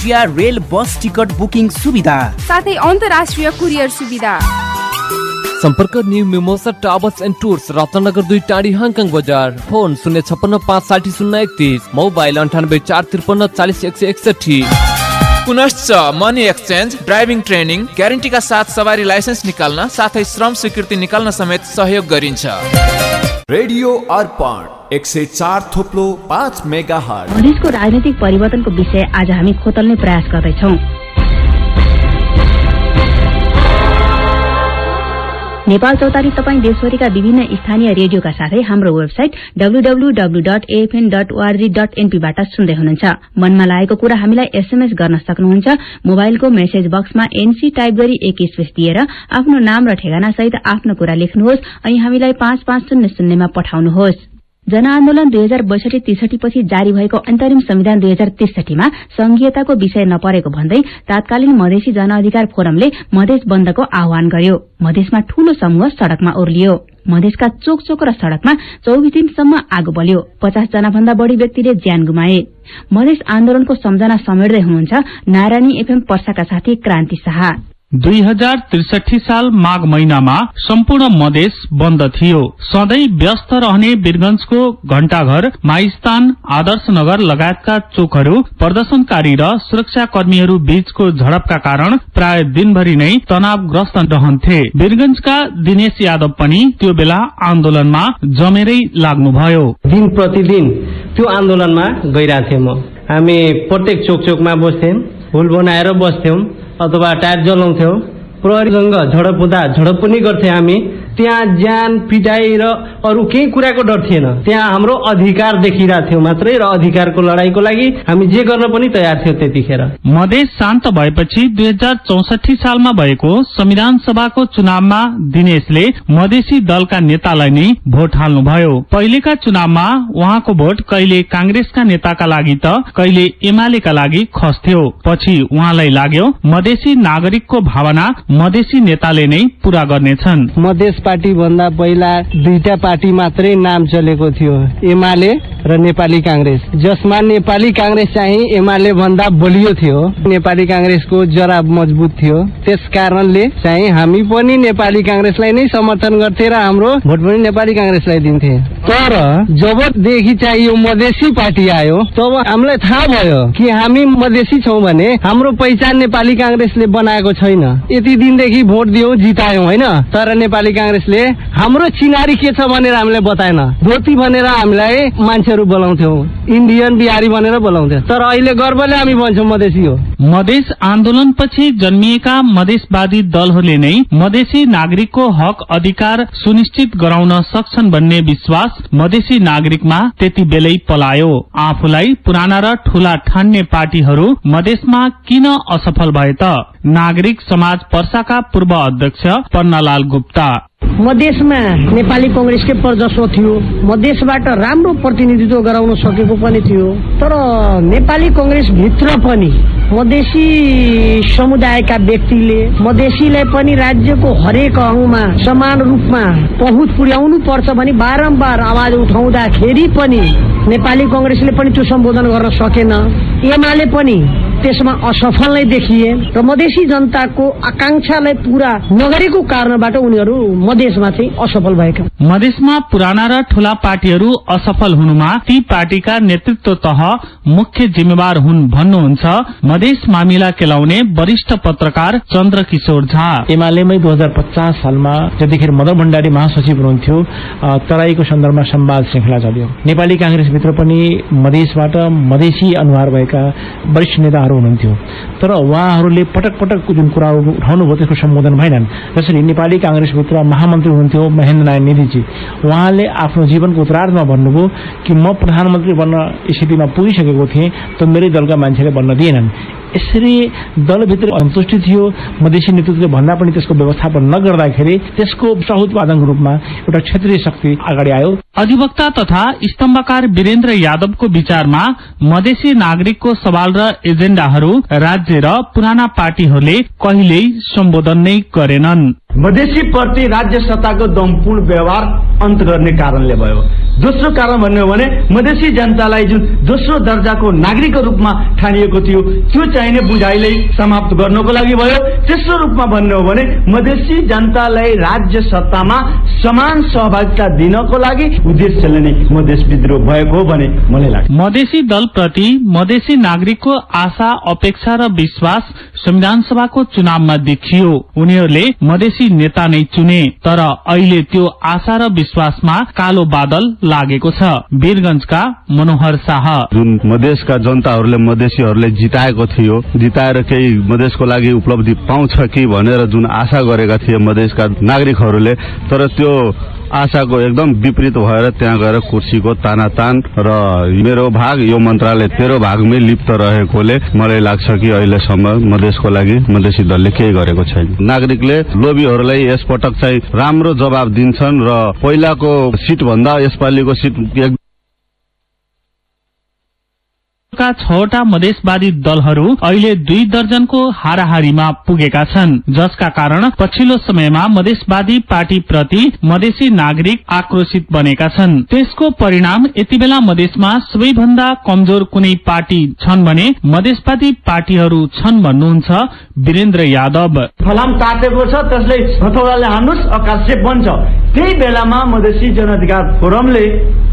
India rail bus ticket booking सुविधा। साथै अन्तर्राष्ट्रिय कुरियर सुविधा। सम्पर्क new Mimosa travels and tours Ratnagar दुई टाढी हाङकाङ बजार। फोन शून्य छप्पन्न पाँच साठी शून्य एकतिस मोबाइल अन्ठानब्बे चार त्रिपन्न चालिस एक सय एकसठी पुनश्च मनी एक्सचेन्ज ड्राइभिङ ट्रेनिङ ग्यारेन्टीका साथ सवारी लाइसेन्स निकाल्न साथै श्रम स्वीकृति निकाल्न समेत सहयोग गरिन्छ। रेडियो अर्पण एक सय चार थोप्लो पाँच मेगा हट राजनैतिक परिवर्तनको विषय आज हामी खोतल्ने प्रयास गर्दैछौ। नेपाल चौतारी तपाईँ देशभरिका विभिन्न स्थानीय रेडियोका साथै हाम्रो website WWW dot FN dot ORG dot एनपीबाट सुन्दै हुनुहुन्छ। मनमा लागेको कुरा हामीलाई एसएमएस गर्न सक्नुहुन्छ। मोबाइलको मेसेज बक्समा एनसी टाइप गरी एक स्पेस दिएर आफ्नो नाम र ठेगाना सहित आफ्नो कुरा लेख्नुहोस्। अनि हामीलाई पाँच पाँच शून्य शून्यमा पठाउनुहोस्। जनआन्दोलन दुई हजार बैसठी त्रिसठी पछि जारी भएको अन्तरिम संविधान दुई हजार त्रिसठीमा संघीयताको विषय नपरेको भन्दै तात्कालीन मधेसी जनअधिकार फोरमले मधेस बन्दको आह्वान गर्यो। मधेसमा ठूलो समूह सड़कमा ओर्लियो। मधेसका चोक चोक र सड़कमा चौबिस दिनसम्म आगो बल्यो। पचास जना भन्दा बढ़ी व्यक्तिले ज्यान गुमाए। मधेस आन्दोलनको सम्झना समेट्दै हुनुहुन्छ नारायणी एफएम पर्साका साथी क्रान्ति शाह। दुई हजार त्रिसठी साल माघ महिनामा सम्पूर्ण मधेस बन्द थियो। सधैँ व्यस्त रहने वीरगंजको घण्टाघर माइस्थान आदर्श नगर लगायतका चोकहरू प्रदर्शनकारी र सुरक्षा कर्मीहरू बीचको झडपका कारण प्राय दिनभरि नै तनावग्रस्त रहन्थे। वीरगंजका दिनेश यादव पनि त्यो बेला आन्दोलनमा जमेरै लाग्नुभयो। दिन प्रतिदिन त्यो आन्दोलनमा गइरहेको म। हामी प्रत्येक चोक चोकमा बस्थ्यौँ हुल बनाएर बस्थ्यौँ। अथवा टायर जलाउँथ्यौँ। प्रहरीसँग झडप हुँदा झडप पनि गर्थ्यौँ हामी। त्यहाँ ज्यान पिटाइ र अरू केही कुराको डर थिएन। त्यहाँ हाम्रो अधिकार देखिरहेको थियो मात्रै र अधिकारको लडाईँको लागि हामी जे गर्न पनि तयार थियौँ त्यतिखेर। मधेस शान्त भएपछि दुई हजार चौसठी सालमा भएको संविधान सभाको चुनावमा दिनेशले मधेसी दलका नेतालाई नै भोट हाल्नुभयो। पहिलेका चुनावमा उहाँको भोट कहिले कांग्रेसका नेताका लागि त कहिले एमालेका लागि खस्थ्यो पछि उहाँलाई लाग्यो मधेसी नागरिकको भावना मधेसी नेताले नै पूरा गर्नेछन्। मधेस पार्टी भन्दा पहिला दुईटा पार्टी मात्रै नाम चलेको थियो एमाले र नेपाली कांग्रेस जसमा नेपाली कांग्रेस चाहिँ एमाले भन्दा बलियो थियो। नेपाली कांग्रेसको जरा मजबुत थियो। त्यस कारणले चाहिँ हामी पनि नेपाली कांग्रेसलाई नै समर्थन गर्थे र हाम्रो भोट पनि नेपाली कांग्रेसलाई दिन्थे। तर जबदेखि चाहिँ यो मधेसी पार्टी आयो तब हामीलाई थाहा भयो कि हामी मधेसी छौँ भने हाम्रो पहिचान नेपाली कांग्रेसले बनाएको छैन। यति दिनदेखि भोट दियौँ जितायौँ होइन? तर नेपाली कांग्रेसले हाम्रो चिनारी के छ भनेर हामीलाई बताएन। धोती भनेर हामीलाई मान्छेहरू बोलाउँथ्यौ। इन्डियन बिहारी भनेर बोलाउँथ्यो। तर अहिले गर्वले हामी भन्छौँ मधेसी हो। मधेस आन्दोलनपछि जन्मिएका मधेसवादी दलहरूले नै मधेसी नागरिकको हक अधिकार सुनिश्चित गराउन सक्छन् भन्ने विश्वास मधेसी नागरिकमा त्यति बेलै पलायो। आफूलाई पुराना र ठूला ठान्ने पार्टीहरू मधेसमा किन असफल भए त? नागरिक समाज पर्साका पूर्व अध्यक्ष पन्नालाल गुप्ता। मधेसमा नेपाली कंग्रेसकै प्रजस्व थियो। मधेसबाट राम्रो प्रतिनिधित्व गराउन सकेको पनि थियो। तर नेपाली कंग्रेस भित्र पनि मधेसी समुदायका व्यक्तिले मधेसीलाई पनि राज्यको हरेक अङ्गमा समान रूपमा पहुँच पुर्याउनु पर्छ भने बारम्बार आवाज उठाउँदाखेरि पनि नेपाली कंग्रेसले पनि त्यो सम्बोधन गर्न सकेन। एमाले पनि त्यसमा असफल नै देखिए र मधेसी जनताको आकांक्षालाई पूरा नगरेको कारणबाट उनीहरू मधेसमा चाहिँ असफल भएका मधेसमा पुराना र ठूला पार्टीहरू असफल हुनुमा ती पार्टीका नेतृत्व तह मुख्य जिम्मेवार हुन् भन्नुहुन्छ मधेस मामिला केलाउने वरिष्ठ पत्रकार चन्द्र किशोर झा। एमालेमै दुई हजार पचास सालमा जतिखेर मदन भण्डारी महासचिव हुनुहुन्थ्यो तराईको सन्दर्भमा संवाद श्रृङ्खला चल्यो नेपाली कांग्रेसभित्र पनि मधेसबाट मधेसी अनुहार भएका वरिष्ठ नेताहरू हुनुहुन्थ्यो। तर उहाँहरूले पटक पटक जुन कुराहरू उठाउनुभयो त्यसको सम्बोधन भएनन्। जसरी नेपाली कांग्रेसभित्र महामन्त्री हुनुहुन्थ्यो महेन्द्र नारायण निधिजी। उहाँले आफ्नो जीवनको उत्तरार्धमा भन्नुभयो कि म प्रधानमन्त्री बन्न स्थितिमा पुगिसकेको थिएँ त मेरै दलका मान्छेले बन्न दिएनन्। यसरी दलभित्र असन्तुष्टि थियो मधेसी नेतृत्वले भन्दा पनि त्यसको व्यवस्थापन नगर्दाखेरि त्यसको सहुत्पादनको रूपमा एउटा क्षेत्रीय शक्ति अगाडि आयो। अधिवक्ता तथा स्तम्भकार वीरेन्द्र यादवको विचारमा मधेसी नागरिकको सवाल र एजेण्डाहरू राज्य र पुराना पार्टीहरूले कहिल्यै सम्बोधन नै गरेनन्। मधेसी प्रति राज्य सत्ताको दमपूर्ण व्यवहार अन्त गर्ने कारणले भयो। दोस्रो कारण भन्ने हो भने मधेसी जनतालाई जुन दोस्रो दर्जाको नागरिकको रूपमा ठानिएको थियो त्यो चाहिने बुझाइले समाप्त गर्नको लागि भयो। तेस्रो रूपमा भन्ने हो भने मधेसी जनतालाई राज्य सत्तामा समान सहभागिता दिनको लागि उद्देश्यले नै मधेस विद्रोह भएको हो भने मलाई लाग्छ। मधेसी दल प्रति मधेसी नागरिकको आशा अपेक्षा र विश्वास संविधान सभाको चुनावमा देखियो। उनीहरूले मधेसी नेता नै चुने तर अहिले त्यो आशा र विश्वासमा कालो बादल लागेको छ। वीरगंजका मनोहर शाह। जुन मधेसका जनताहरूले मधेसीहरूले जिताएको थियो जिताएर केही मधेसको लागि उपलब्धि पाउँछ कि भनेर जुन आशा गरेका थिए मधेसका नागरिकहरूले तर त्यो आशाको एकदम विपरीत भएर त्यहाँ गएर कुर्सीको तानातान र मेरो भाग यो मन्त्रालय तेरो भागमै लिप्त रहेकोले मलाई लाग्छ कि अहिलेसम्म मधेसको लागि मधेसी दलले केही गरेको छैन। नागरिकले लोभीहरूलाई यसपटक चाहिँ राम्रो जवाब दिन्छन् र पहिलाको सिट भन्दा यसपालिको सिट का छवटा मधेसवादी दलहरू अहिले दुई दर्जनको हाराहारीमा पुगेका छन् जसका कारण पछिल्लो समयमा मधेसवादी पार्टी प्रति मधेसी नागरिक आक्रोशित बनेका छन्। त्यसको परिणाम यति बेला मधेसमा सबैभन्दा कमजोर कुनै पार्टी छन् भने मधेसवादी पार्टीहरू छन् भन्नुहुन्छ वीरेन्द्र यादव। फलाम तातेको छ त्यसले हान्नुहोस् अकाशे बन्छ। त्यही बेलामा मधेसी जनअधिकार फोरमले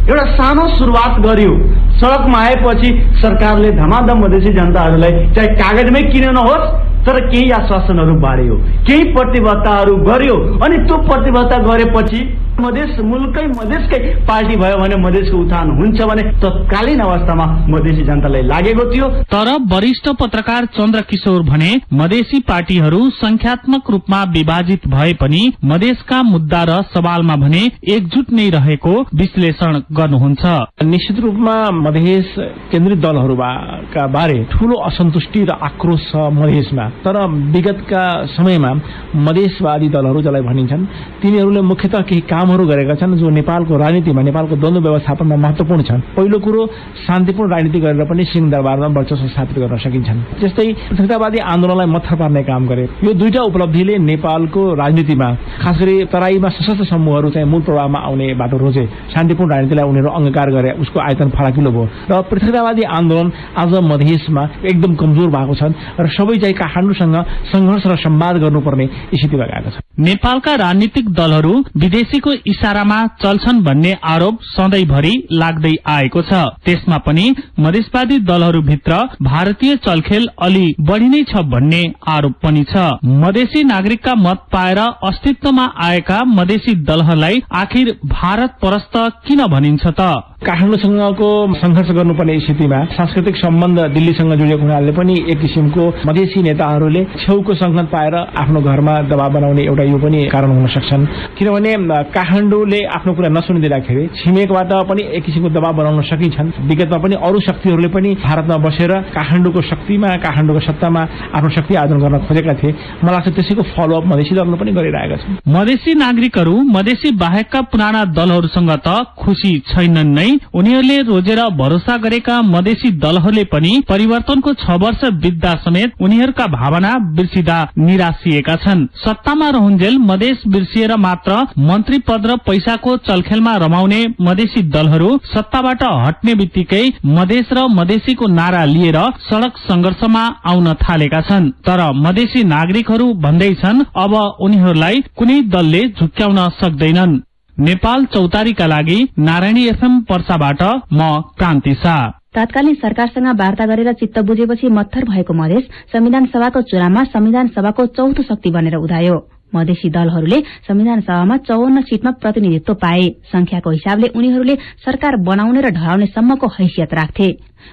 एउटा सानो शुरूआत गर्यो। सड़कमा आएपछि सरकारले धमाधम मधेसी जनताहरूलाई चाहे कागजमै किन नहोस् तर केही आश्वासनहरू बाँड्यो केही प्रतिबद्धताहरू गर्यो अनि त्यो प्रतिबद्धता गरेपछि मधेस मुलकै मधेसकै पार्टी भयो भने मधेसको उत्थान हुन्छ भने तत्कालीन अवस्थामा मधेसी जनतालाई लागेको थियो। तर वरिष्ठ पत्रकार चन्द्र किशोर भने मधेसी पार्टीहरू संख्यात्मक रूपमा विभाजित भए पनि मधेसका मुद्दा र सवालमा भने एकजुट नै रहेको विश्लेषण गर्नुहुन्छ। निश्चित रूपमा मधेस केन्द्रित दलहरूका बारे ठूलो असन्तुष्टि र आक्रोश छ मधेसमा। तर विगतका समयमा मधेसवादी दलहरू जसलाई भनिन्छन् तिनीहरूले मुख्यतः केही कामहरू गरेका छन् जो नेपालको राजनीतिमा नेपालको द्वन्द्व व्यवस्थापनमा महत्वपूर्ण छन्। पहिलो कुरो शान्तिपूर्ण राजनीति गरेर पनि सिंह दरबारमा वर्चस्व स्थापित गर्न सकिन्छन्। त्यस्तै पृथकतावादी आन्दोलनलाई मत्थर पार्ने काम गरे। यो दुईटा उपलब्धिले नेपालको राजनीतिमा खास गरी तराईमा सशस्त्र समूहहरू चाहिँ मूल प्रभावमा आउने बाटो रोजे। शान्तिपूर्ण राजनीतिलाई उनीहरू अंगीकार गरे उसको आयतन फराकिलो भयो। र पृथकतावादी आन्दोलन आज मधेसमा एकदम कमजोर भएको छन् र सबै चाहिँ काठमाडौँसँग संघर्ष र संवाद गर्नुपर्ने स्थितिमा गएका छन् नेपालका राजनीतिक दलहरू विदेशीको इशारामा चल्छन् भन्ने आरोप सधैँभरि लाग्दै आएको छ। त्यसमा पनि मधेसवादी दलहरूभित्र भारतीय चलखेल अलि बढ़ी नै छ भन्ने आरोप पनि छ। मधेसी नागरिकका मत पाएर अस्तित्वमा आएका मधेसी दलहरूलाई आखिर भारत परस्त किन भनिन्छ त? काठमाडौँसँगको संघर्ष गर्नुपर्ने स्थितिमा सांस्कृतिक सम्बन्ध दिल्लीसँग जोडिएको हुनाले पनि एक किसिमको मधेसी नेताहरूले छेउको संगत पाएर आफ्नो घरमा दबाव बनाउने एउटा यो पनि कारण हुन सक्छन्। किनभने काठमाडौँले आफ्नो कुरा नसुनिदिँदाखेरि छिमेकबाट पनि एक किसिमको दबाव बनाउन सकिन्छन्। विगतमा पनि अरू शक्तिहरूले पनि भारतमा बसेर काठमाडौँको शक्तिमा काठमाडौँको सत्तामा आफ्नो शक्ति आर्जन गर्न खोजेका थिए। मलाई लाग्छ त्यसैको फलोअप मधेसी दलले पनि गरिरहेका छन्। मधेसी नागरिकहरू मधेसी बाहेकका पुराना दलहरूसँग त खुशी छैनन् नै। उनीहरूले रोजेर भरोसा गरेका मधेसी दलहरूले पनि परिवर्तनको छ वर्ष बित्दा समेत उनीहरूका भावना बिर्सिँदा निराशिएका छन्। सत्तामा रहन्जेल मधेस बिर्सिएर मात्र मन्त्री पद र पैसाको चलखेलमा रमाउने मधेसी दलहरू सत्ताबाट हट्ने बित्तिकै मधेस र मधेसीको नारा लिएर सड़क संघर्षमा आउन थालेका छन्। तर मधेसी नागरिकहरू भन्दैछन् अब उनीहरूलाई कुनै दलले झुक्क्याउन सक्दैनन्। नेपाल चौतारीका लागि नारायणी एफएम पर्साबाट म क्रान्ति शाह। तत्कालीन सरकारसँग वार्ता गरेर चित्त बुझेपछि मत्थर भएको मधेस संविधान सभाको चुनावमा संविधान सभाको चौथो शक्ति बनेर उदायो। मधेसी दलहरूले संविधान सभामा चौवन्न सीटमा प्रतिनिधित्व पाए। संख्याको हिसाबले उनीहरूले सरकार बनाउने र ढलाउने सम्मको हैसियत राख्थे।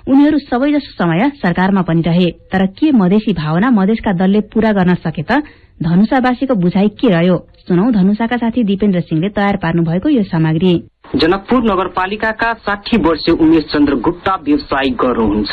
उनीहरू सबैजसो समय सरकारमा पनि रहे तर के मधेसी भावना मधेसका दलले पूरा गर्न सके त? धनुषावासीको बुझाइ के रह्यो? सुनौ धनुषाका साथी दिपेन्द्र सिंहले तयार पार्नु भएको यो सामग्री। जनकपुर नगरपालिकाका साठी वर्षीय उमेश चन्द्र गुप्ता व्यवसाय गर्नुहुन्छ।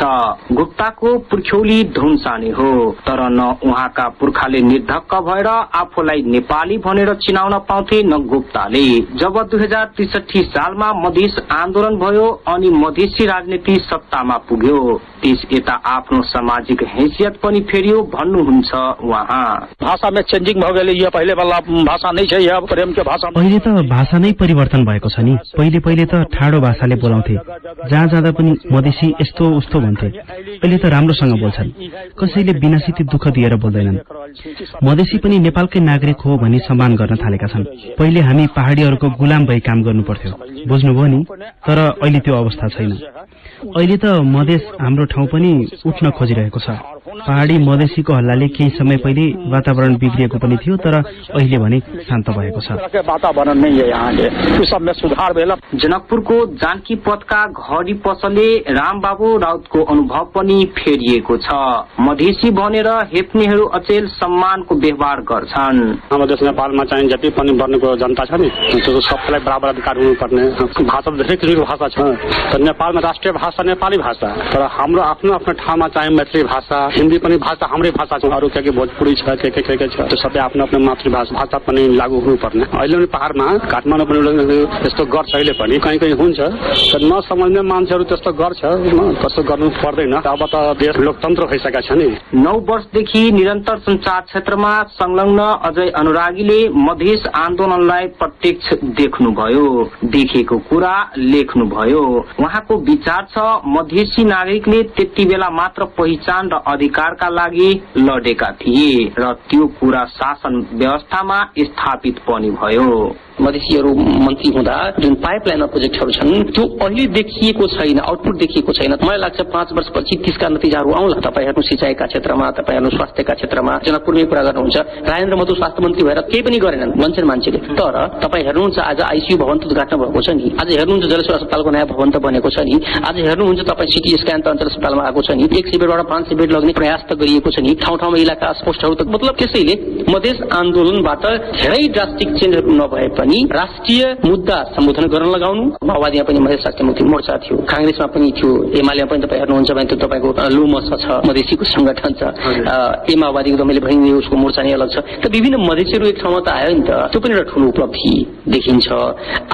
गुप्ताको पुर्ख्यौली धुनसाने हो तर न उहाँका पुर्खाले निर्धक्क भएर आफूलाई नेपाली भनेर चिनाउन पाउँथे न गुप्ताले। जब दुई हजार त्रिसठी सालमा मधेस आन्दोलन भयो अनि मधेसी राजनीति सत्तामा पुग्यो त्यस यता आफ्नो सामाजिक हैसियत पनि फेरियो भन्नुहुन्छ उहाँ। भाषा में चेंजिंग भ गेलै ये पहिले वाला भाषा नहीं छै त भाषा नै परिवर्तन भएको छ नि। पहिले पहिले त ठाडो भाषाले बोलाउँथे। जहाँ जाँदा पनि मधेसी यस्तो उस्तो भन्थे। अहिले त राम्रोसँग बोल्छन्। कसैले बिनासिती दुःख दिएर बोल्दैनन्। मधेसी पनि नेपालकै नागरिक हो भनी सम्मान गर्न थालेका छन्। पहिले हामी पहाड़ीहरूको गुलाम भई काम गर्नु पर्थ्यो बुझ्नुभयो नि? तर अहिले त्यो अवस्था छैन। अहिले त मधेस हाम्रो ठाउँ पनि उठ्न खोजिरहेको छ। पहाड़ी मधेसीको हल्लाले केही समय पहिले वातावरण बिग्रिएको पनि थियो तर अहिले भने शान्त भएको छ। जनकपुरको जानकी पथका घडी पसले रामबाबु राउतको अनुभव पनि फेरिएको छ। मधेसी भनेर हेप्नेहरू अचेल सम्मानको व्यवहार गर्छन्। हाम्रो देश नेपालमा चाहिँ जति पनि वर्णको जनता छ नि सबैलाई बराबर अधिकार हुनुपर्ने। भाषा धेरै किसिमको भाषा छ। तर नेपालमा राष्ट्रिय भाषा नेपाली भाषा। तर हाम्रो आफ्नो आफ्नो ठाउँमा चाहिँ मैथिली भाषा हिन्दी पनि भाषा हाम्रै भाषा छ अरू के के भोजपुरी छ के के के के छ त्यो सबै आफ्नो आफ्नो मातृभाषा भाषा पनि लागू हुनुपर्ने। अहिले पनि पहाड़मा काठमाडौँ पनि त्यस्तो गर्छ अहिले पनि। कहीँ कहीँ हुन्छ। तर नसमझ्ने मान्छेहरू त्यस्तो गर्छ। त्यस्तो गर्नु पर्दैन। अब त देश लोकतन्त्र भइसकेका छ नि। नौ वर्षदेखि निरन्तर संचार क्षेत्रमा संलग्न अजय अनुरागीले मधेस आन्दोलनलाई प्रत्यक्ष देख्नुभयो। देखेको कुरा लेख्नुभयो। उहाँको विचार छ मधेसी नागरिकले त्यति बेला मात्र पहिचान र अधिकारका लागि लडेका थिए र त्यो कुरा शासन व्यवस्थामा स्थापित पनि भयो। मधेसीहरू मन्त्री हुँदा जुन पाइपलाइनमा प्रोजेक्टहरू छन् त्यो अहिले देखिएको छैन आउटपुट देखिएको छैन। मलाई लाग्छ पाँच वर्षपछि त्यसका नतिजाहरू आउला। तपाईँ हेर्नु सिंचाइका क्षेत्रमा तपाईँ हेर्नु स्वास्थ्यका क्षेत्रमा जनकपुरमै कुरा गर्नुहुन्छ। राजेन्द्र मधु स्वास्थ्य मन्त्री भएर केही पनि गरेनन् भन्छन् मान्छेले। तर तपाईँ हेर्नुहुन्छ आज आइसियू भवन त उद्घाटन भएको छ नि। आज हेर्नुहुन्छ जलेश्वर अस्पतालको नयाँ भवन त बनेको छ नि। आज हेर्नुहुन्छ तपाईँ सिटी स्क्यान त अन्तर अस्पतालमा आएको छ नि। एक शिविरबाट पाँच शिविर लग्ने प्रयास त गरिएको छ नि। ठाउँ ठाउँमा इलाका पोस्टहरू त मतलब त्यसैले मधेस आन्दोलनबाट धेरै ड्रास्टिक चेन्जहरू नभए पनि राष्ट्रिय मुद्दा सम्बोधन गर्न लगाउनु। माओवादीमा पनि मधेस राष्ट्रिय मुक्ति मोर्चा थियो। काङ्ग्रेसमा पनि थियो। एमालेमा पनि तपाईँ हेर्नुहुन्छ भने त्यो तपाईँको लुमस छ मधेसीको संगठन छ। ए माओवादीको त मैले भनिदिएँ उसको मोर्चा नै अलग छ। त विभिन्न मधेसीहरू एक ठाउँमा त आयो नि त। त्यो पनि एउटा ठुलो उपलब्धि देखिन्छ।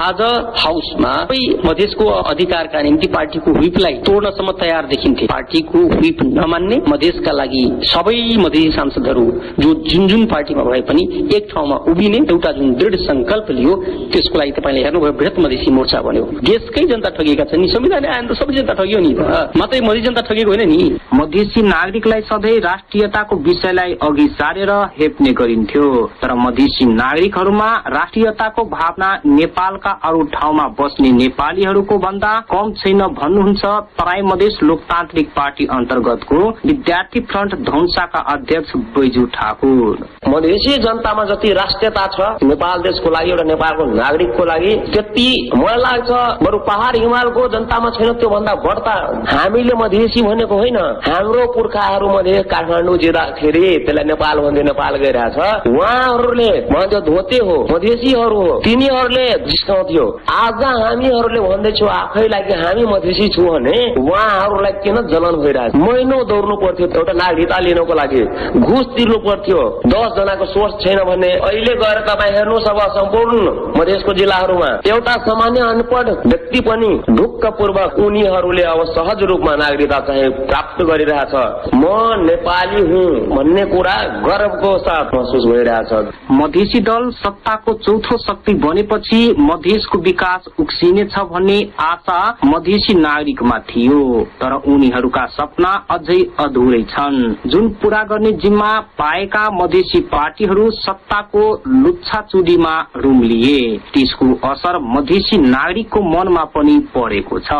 आज हाउसमा सबै मधेसको अधिकारका निम्ति पार्टीको व्हिपलाई तोड्नसम्म तयार देखिन्थे। पार्टीको व्हिप नमान्ने मधेसका लागि सबै मधेसी सांसदहरू जो जुन जुन पार्टीमा भए पनि एक ठाउँमा उभिने एउटा जुन दृढ संकल्प लियो त्यसको लागि तपाईँले हेर्नुभयो बृहत मधेसी मोर्चा बन्यो। देशकै जनता ठगिएका छन् नि संविधान आयो त सबै जनता ठगियो नि मात्रै मधेसी जनता ठगिएको होइन नि। मधेसी नागरिकलाई सधैँ राष्ट्रियताको विषयलाई अघि सारेर हेप्ने गरिन्थ्यो। तर मधेसी नागरिकहरूमा राष्ट्रियताको भावना नेपालका अरू ठाउँमा बस्ने नेपालीहरूको भन्दा कम छैन भन्नुहुन्छ तराई मधेस लोकतान्त्रिक पार्टी अन्तर्गतको विद्यार्थी फ्रन्ट धौसाका अध्यक्ष बैजू ठाकुर। मधेसी जनतामा जति राष्ट्रियता छ नेपाल देशको लागि एउटा नेपालको नागरिकको लागि त्यति मलाई लाग्छ बरु पहाड़ हिमालको जनतामा छैन त्यो भन्दा बढ्ता। हामीले मधेसी भनेको होइन हाम्रो पुर्खाहरू मध्ये काठमाडौँ जिल्लाखेरि त्यसलाई नेपाल भन्दै नेपाल गइरहेछ। उहाँहरूले भन्थ्यो धोते हो मधेसीहरू हो तिनीहरूले जिस्काउँथ्यो। आज हामीहरूले भन्दैछौँ आफैलाई कि हामी मधेसी छौँ भने उहाँहरूलाई किन जलन भइरहेछ? महिनौ दौड्नु पर्थ्यो एउटा नागरिकता लिनको लागि। घुस तिर्नु पर्थ्यो। दस जनाको सोर्स छैन भने अहिले गएर तपाईँ हेर्नुहोस् अब सम्पूर्ण। मधेसको जिल्लाहरूमा एउटा सामान्य अनपढ व्यक्ति पनि ढुक्कपूर्वक उनीहरूले अब सहज रूपमा नागरिकता चाहिँ प्राप्त गरिरहेछ। म नेपाली हुँ भन्ने कुरा गर्वको साथ महसुस भइरहेछ। मधेसी दल सत्ताको चौथो शक्ति बनेपछि मधेसको विकास उक्सिनेछ भन्ने आशा मधेसी नागरिकमा थियो तर उनीहरूका सपना अझै अधुरै छन्। जुन पूरा गर्ने जिम्मा पाएका मधेसी पार्टीहरू सत्ताको लुच्छाचुडीमा रूम लिए त्यसको असर मधेसी नागरिकको मनमा पनि परेको छ।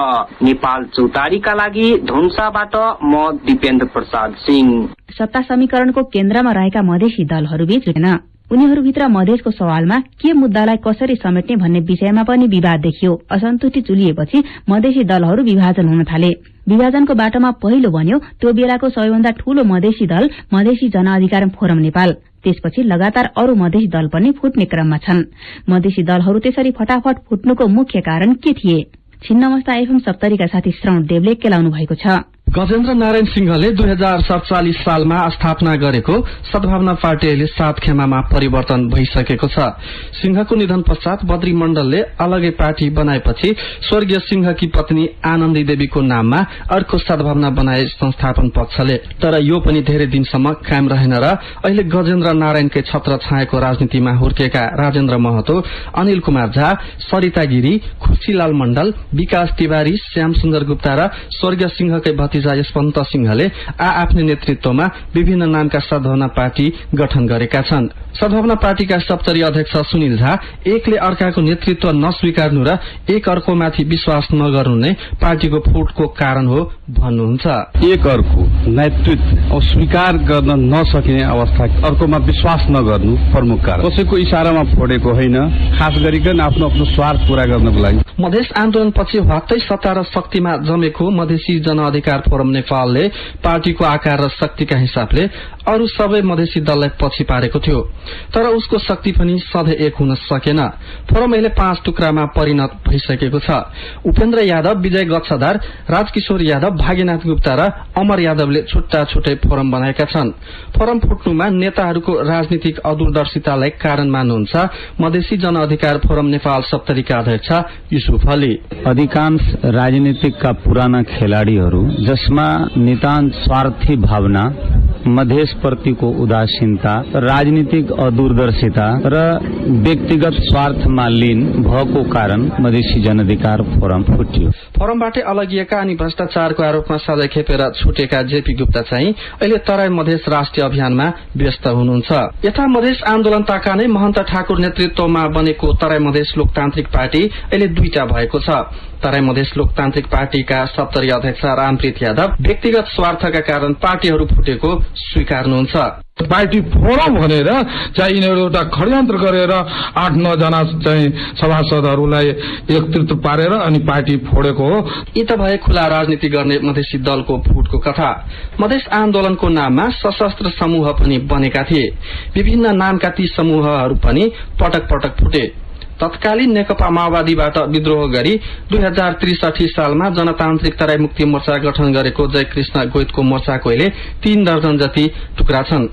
नेपाल चौतारीका लागि धुन्साबाट म दिपेन्द्र प्रसाद सिंह। सत्ता समीकरणको केन्द्रमा रहेका मधेसी दलहरूबीच उनीहरूभित्र मधेसको सवालमा के मुद्दालाई कसरी समेट्ने भन्ने विषयमा पनि विवाद देखियो। असन्तुष्टि चुलिएपछि मधेसी दलहरू विभाजन हुन थाले। विभाजनको बाटोमा पहिलो बन्यो त्यो बेलाको सबैभन्दा ठूलो मधेसी दल मधेसी जनअधिकार फोरम नेपाल। त्यसपछि लगातार अरू मधेसी दल पनि फुट्ने क्रममा छन्। मधेसी दलहरू त्यसरी फटाफट फुट्नुको मुख्य कारण के थिए? छिन्नमस्ता एफएम सप्तरीका साथी श्रवण देवले केलाउनु भएको छ। गजेन्द्र नारायण सिंहले दुई हजार सडचालिस सालमा स्थापना गरेको सद्भावना पार्टी अहिले सात खेमामा परिवर्तन भइसकेको छ। सिंहको निधन पश्चात बद्री मण्डलले अलगै पार्टी बनाएपछि स्वर्गीय सिंहकी पत्नी आनन्दी देवीको नाममा अर्को सद्भावना बनाए संस्थापन पक्षले। तर यो पनि धेरै दिनसम्म कायम रहेन र अहिले गजेन्द्र नारायणकै छत्र छाएको राजनीतिमा हुर्केका राजेन्द्र महतो अनिल कुमार झा सरिता गिरी खुशीलाल मण्डल विकास तिवारी श्याम सुन्दर गुप्ता र स्वर्गीय सिंहकै भतिजा यशवन्त सिंहले आ आफ्नै नेतृत्वमा विभिन्न नामका सद्भावना पार्टी गठन गरेका छन्। सद्भावना पार्टीका सप्तरी अध्यक्ष सुनिल झा एकले अर्काको नेतृत्व नस्वीकार्नु र एक अर्कोमाथि विश्वास नगर्नु नै पार्टीको फुटको कारण हो भन्नुहुन्छ। एक अर्को नेतृत्व स्वीकार गर्न नसकिने अवस्था अर्कोमा विश्वास नगर्नु प्रमुख कारण। कसैको इशारामा फोडेको होइन खास गरिकन आफ्नो आफ्नो स्वार्थ पूरा गर्नको लागि। मधेस आन्दोलनपछि वात्तै सत्ता र शक्तिमा जमेको मधेसी जनअधिकार फोरम नेपालले पार्टीको आकार र शक्तिका हिसाबले अरू सबै मधेसी दललाई पछि पारेको थियो। तर उसको शक्ति पनि सधैँ एक हुन सकेन। फोरम अहिले पाँच टुक्रामा परिणत भइसकेको छ। उपेन्द्र यादव विजय गच्छधार राजकिशोर यादव भाग्यनाथ गुप्ता र अमर यादवले छुट्टा छुट्टै फोरम बनाएका छन्। फोरम फुट्नुमा नेताहरूको राजनीतिक अदूरदर्शितालाई कारण मान्नुहुन्छ मधेसी जनअधिकार फोरम नेपाल सप्तरीका अध्यक्ष युसुफ अली। अधिकांश राजनीतिकका पुराना खेलाड़ीहरू जसमा नितान्त स्वार्थी भावना। मधेस प्रतिको उदासीनता राजनीतिक अदूरदर्शिता र व्यक्तिगत स्वार्थमा लीन भएको कारण मधेसी जनअधिकार फोरम फुट्यो। फोरमबाटै अलगिएका अनि भ्रष्टाचारको आरोपमा सजाय खेपेर छुटेका जेपी गुप्ता चाहिँ अहिले तराई मधेस राष्ट्रिय अभियानमा व्यस्त हुनुहुन्छ। यता मधेस आन्दोलन नै महन्त ठाकुर नेतृत्वमा बनेको तराई मधेस लोकतान्त्रिक पार्टी अहिले दुईटा भएको छ। तराई मधेस लोकतान्त्रिक पार्टीका सप्तरी अध्यक्ष रामप्रीत यादव व्यक्तिगत स्वार्थका कारण पार्टीहरू फुटेको स्वीकार्नुहुन्छ। पार्टी फोरम भनेर चाहिँ यिनीहरू एउटा षड्यन्त्र गरेर आठ नौजना चाहिँ सभासदहरूलाई एकत्रित पारेर अनि पार्टी फोडेको हो। यी त भए खुला राजनीति गर्ने मधेसी दलको फुटको कथा। मधेस आन्दोलनको नाममा सशस्त्र समूह पनि बनेका थिए। विभिन्न नामका ती समूहहरू पनि पटक पटक फुटे। तत्कालीन नेकपा माओवादीबाट विद्रोह गरी दुई हजार त्रिसठी सालमा जनतान्त्रिक तराई मुक्ति मोर्चा गठन गरेको जयकृष्ण गोइतको मोर्चाको अहिले तीन दर्जन जति टुक्रा छन्।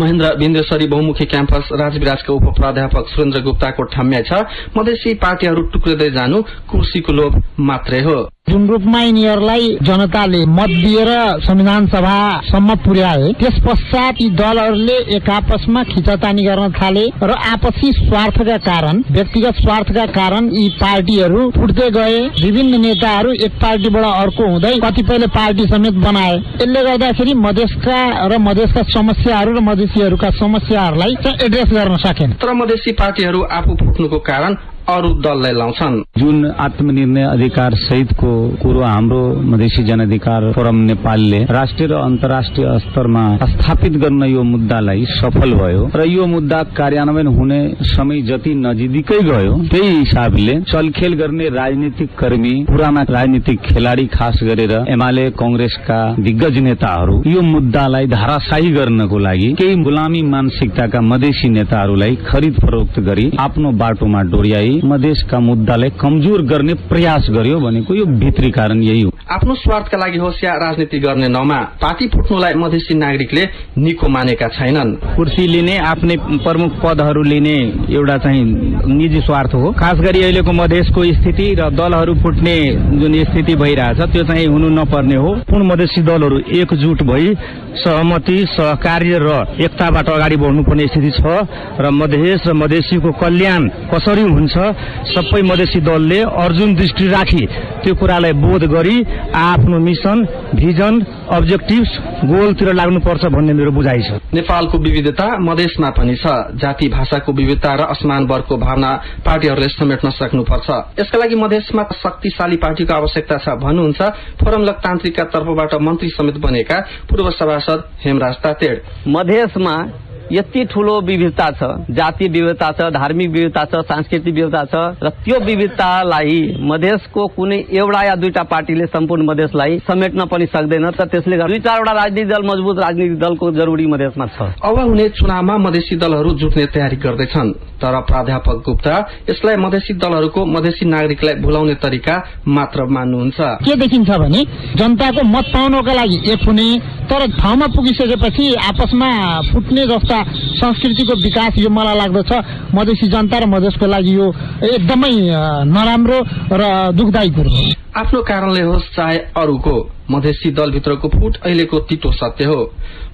महेन्द्र बिन्देश्वरी बहुमुखी क्याम्पस राजविराजका उप प्राध्यापक सुरेन्द्र गुप्ताको ठम्याइ छ। मधेसी पार्टीहरू टुक्रिँदै जानु कुर्सीको लोभ मात्रै हो। जुन रूपमा यिनीहरूलाई जनताले मत दिएर संविधान सभासम्म पुर्याए त्यस पश्चात यी दलहरूले एक आपसमा खिचातानी गर्न थाले र आपसी स्वार्थका कारण व्यक्तिगत स्वार्थका कारण यी पार्टीहरू फुट्दै गए। विभिन्न नेताहरू एक पार्टीबाट अर्को हुँदै कतिपयले पार्टी समेत बनाए। यसले गर्दाखेरि मधेसका र मधेसका समस्याहरू र मधेसीहरूका समस्याहरूलाई एड्रेस गर्न सकेन। तर मधेसी पार्टीहरू आफू फुट्नुको कारण अरू दललाई लाउँछन्। जुन आत्मनिर्णय अधिकार सहितको कुरो हाम्रो मधेसी जनअधिकार फोरम नेपालले राष्ट्रिय र अन्तर्राष्ट्रिय स्तरमा स्थापित गर्न यो मुद्दालाई सफल भयो र यो मुद्दा कार्यान्वयन हुने समय जति नजिकै गयो त्यही हिसाबले चलखेल गर्ने राजनीतिक कर्मी पुराना राजनीतिक खेलाडी खास गरेर एमाले कंग्रेसका दिग्गज नेताहरू यो मुद्दालाई धाराशाही गर्नको लागि केही गुलामी मानसिकताका मधेसी नेताहरूलाई खरिद फरोक्त गरी आफ्नो बाटोमा डोर्याई मधेसका मुद्दालाई कमजोर गर्ने प्रयास गर्यो भनेको यो भित्री कारण यही हो। आफ्नो स्वार्थका लागि होस् या राजनीति गर्ने नमा पार्टी फुट्नुलाई मधेसी नागरिकले निको मानेका छैनन्। कुर्सी लिने आफ्नै प्रमुख पदहरू लिने एउटा चाहिँ निजी स्वार्थ हो। खास गरी अहिलेको मधेसको स्थिति र दलहरू फुट्ने जुन स्थिति भइरहेछ त्यो चाहिँ हुनु नपर्ने हो। पूर्ण मधेसी दलहरू एकजुट भई सहमति सहकार्य र एकताबाट अगाडि बढ्नुपर्ने स्थिति छ र मधेस र मधेसीको कल्याण कसरी हुन्छ सबै मधेसी दलले अर्जुन दृष्टि राखी त्यो कुरालाई बोध गरी आफ्नो मिसन भिजन अब्जेक्टिभ गोलतिर लाग्नुपर्छ भन्ने मेरो बुझाइ छ। नेपालको विविधता मधेसमा पनि छ। जाति भाषाको विविधता र असमान वर्गको भावना पार्टीहरूले समेट्न सक्नुपर्छ। यसका लागि मधेसमा शक्तिशाली पार्टीको आवश्यकता छ भन्नुहुन्छ फोरम लोकतान्त्रिकका तर्फबाट मन्त्री समेत बनेका पूर्व सभासद हेमराज तातेड। मधेसमा यति ठुलो विविधता छ। जातीय विविधता छ धार्मिक विविधता छ सांस्कृतिक विविधता छ र त्यो विविधतालाई मधेसको कुनै एउटा या दुईटा पार्टीले सम्पूर्ण मधेसलाई समेट्न पनि सक्दैन त त्यसले गर्दा दुई चारवटा राजनीतिक दल मजबुत राजनीतिक दलको जरुरी मधेसमा छ। अब हुने चुनावमा मधेसी दलहरू जुट्ने तयारी गर्दैछन् तर प्राध्यापक गुप्ता यसलाई मधेसी दलहरूको मधेसी नागरिकलाई भुलाउने तरिका मात्र मान्नुहुन्छ। के देखिन्छ भने जनताको मत पाउनको लागि एक हुने तर ठाउँमा पुगिसकेपछि आपसमा फुट्ने जस्ता संस्कृतिको विकास यो मलाई लाग्दछ मधेसी जनता र मधेसको लागि यो एकदमै नराम्रो र दुखदायी कुरो हो। आफ्नो कारणले होस् चाहे अरूको मधेसी दलभित्रको फुट अहिलेको तितो सत्य हो।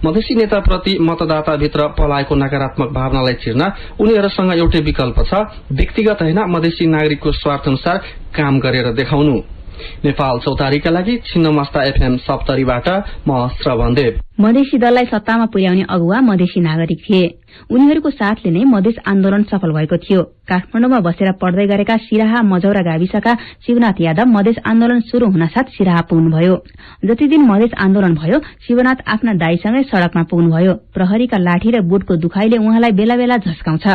मधेसी नेताप्रति मतदाताभित्र पलाएको नकारात्मक भावनालाई चिर्न उनीहरूसँग एउटै विकल्प छ व्यक्तिगत होइन मधेसी नागरिकको स्वार्थ अनुसार काम गरेर देखाउनु। नेपाल चौतारीका लागि छिन्नमस्ता एफएम सप्तरीबाट म श्रवणदेव मधेसी दललाई सत्तामा पुर्याउने अगुवा मधेसी नागरिक थिए। उनीहरूको साथले नै मधेस आन्दोलन सफल भएको थियो। काठमाडौँमा बसेर पढ्दै गरेका सिराहा मजौरा गाविसका शिवनाथ यादव मधेस आन्दोलन शुरू हुनसाथ सिराहा पुग्नुभयो। जति दिन मधेस आन्दोलन भयो शिवनाथ आफ्ना दाईसँगै सड़कमा पुग्नुभयो। प्रहरीका लाठी र बुटको दुखाइले उहाँलाई बेला बेला झस्काउँछ।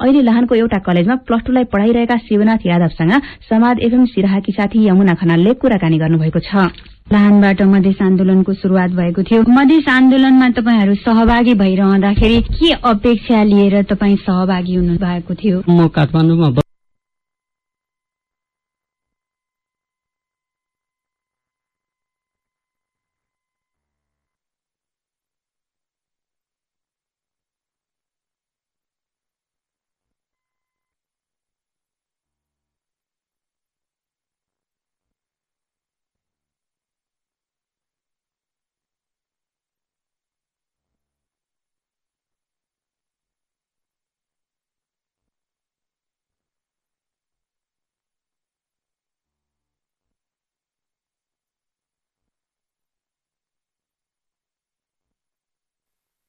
अहिले लाहानको एउटा कलेजमा प्लस टूलाई पढ़ाइरहेका शिवनाथ यादवसँग समाज एवं सिराहाकी साथी यमुना खनालले कुराकानी गर्नुभएको छ। लाहानबाट मधेस आन्दोलनको शुरूआत भएको थियो। मधेस आन्दोलनमा तपाईँहरू सहभागी भइरहँदाखेरि के अपेक्षा लिएर तपाईँ सहभागी हुनु भएको थियो? म काठमाडौँमा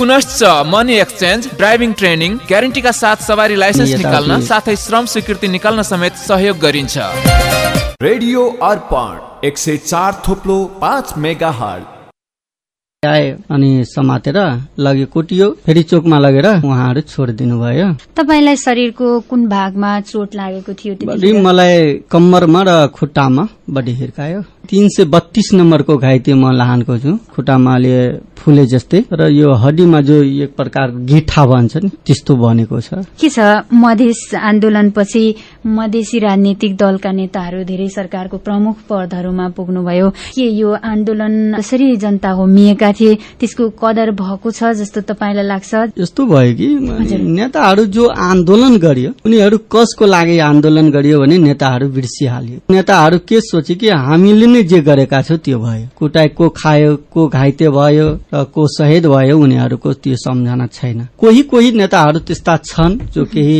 पुनश्च मनी एक्सचेन्ज ड्राइभिङ ट्रेनिङ ग्यारेन्टीका साथ सवारी लाइसेन्स निकाल्न साथै श्रम स्वीकृति निकाल्न समेत सहयोग गरिन्छ। रेडियो अर्पण एक सय चार थोप्लो पाँच मेगा हट आए अनि समातेर लगे कुटियो फेरि चोकमा लगेर उहाँहरू छोडिदिनु भयो। तपाईँलाई शरीरको कुन भागमा चोट लागेको थियो? मलाई कम्मरमा र खुट्टामा बढी हिर्कायो। तिन सय बत्तीस नम्बरको घाइते म लाहानको छु। खुट्टामा अलि फुले जस्तै। र यो हड्डीमा जो एक प्रकारको गिठा भन्छ नि त्यस्तो बनेको छ। के छ? मधेस आन्दोलनपछि मधेसी राजनीतिक दलका नेताहरू धेरै सरकारको प्रमुख पदहरूमा पुग्नुभयो। के यो आन्दोलन कसरी जनता होमिएका थिए? त्यसको कदर भएको छ जस्तो तपाईँलाई लाग्छ? यस्तो भयो कि नेताहरू जो आन्दोलन गरियो उनीहरू कसको लागि आन्दोलन गरियो भने नेताहरू बिर्सिहाल्यो। नेताहरू के सोचे कि हामीले नै जे गरेका छौँ त्यो भयो। कुटाइ को खायो को घाइते भयो र को शहीद भयो उनीहरूको त्यो सम्झना छैन। कोही कोही नेताहरू त्यस्ता छन् जो केही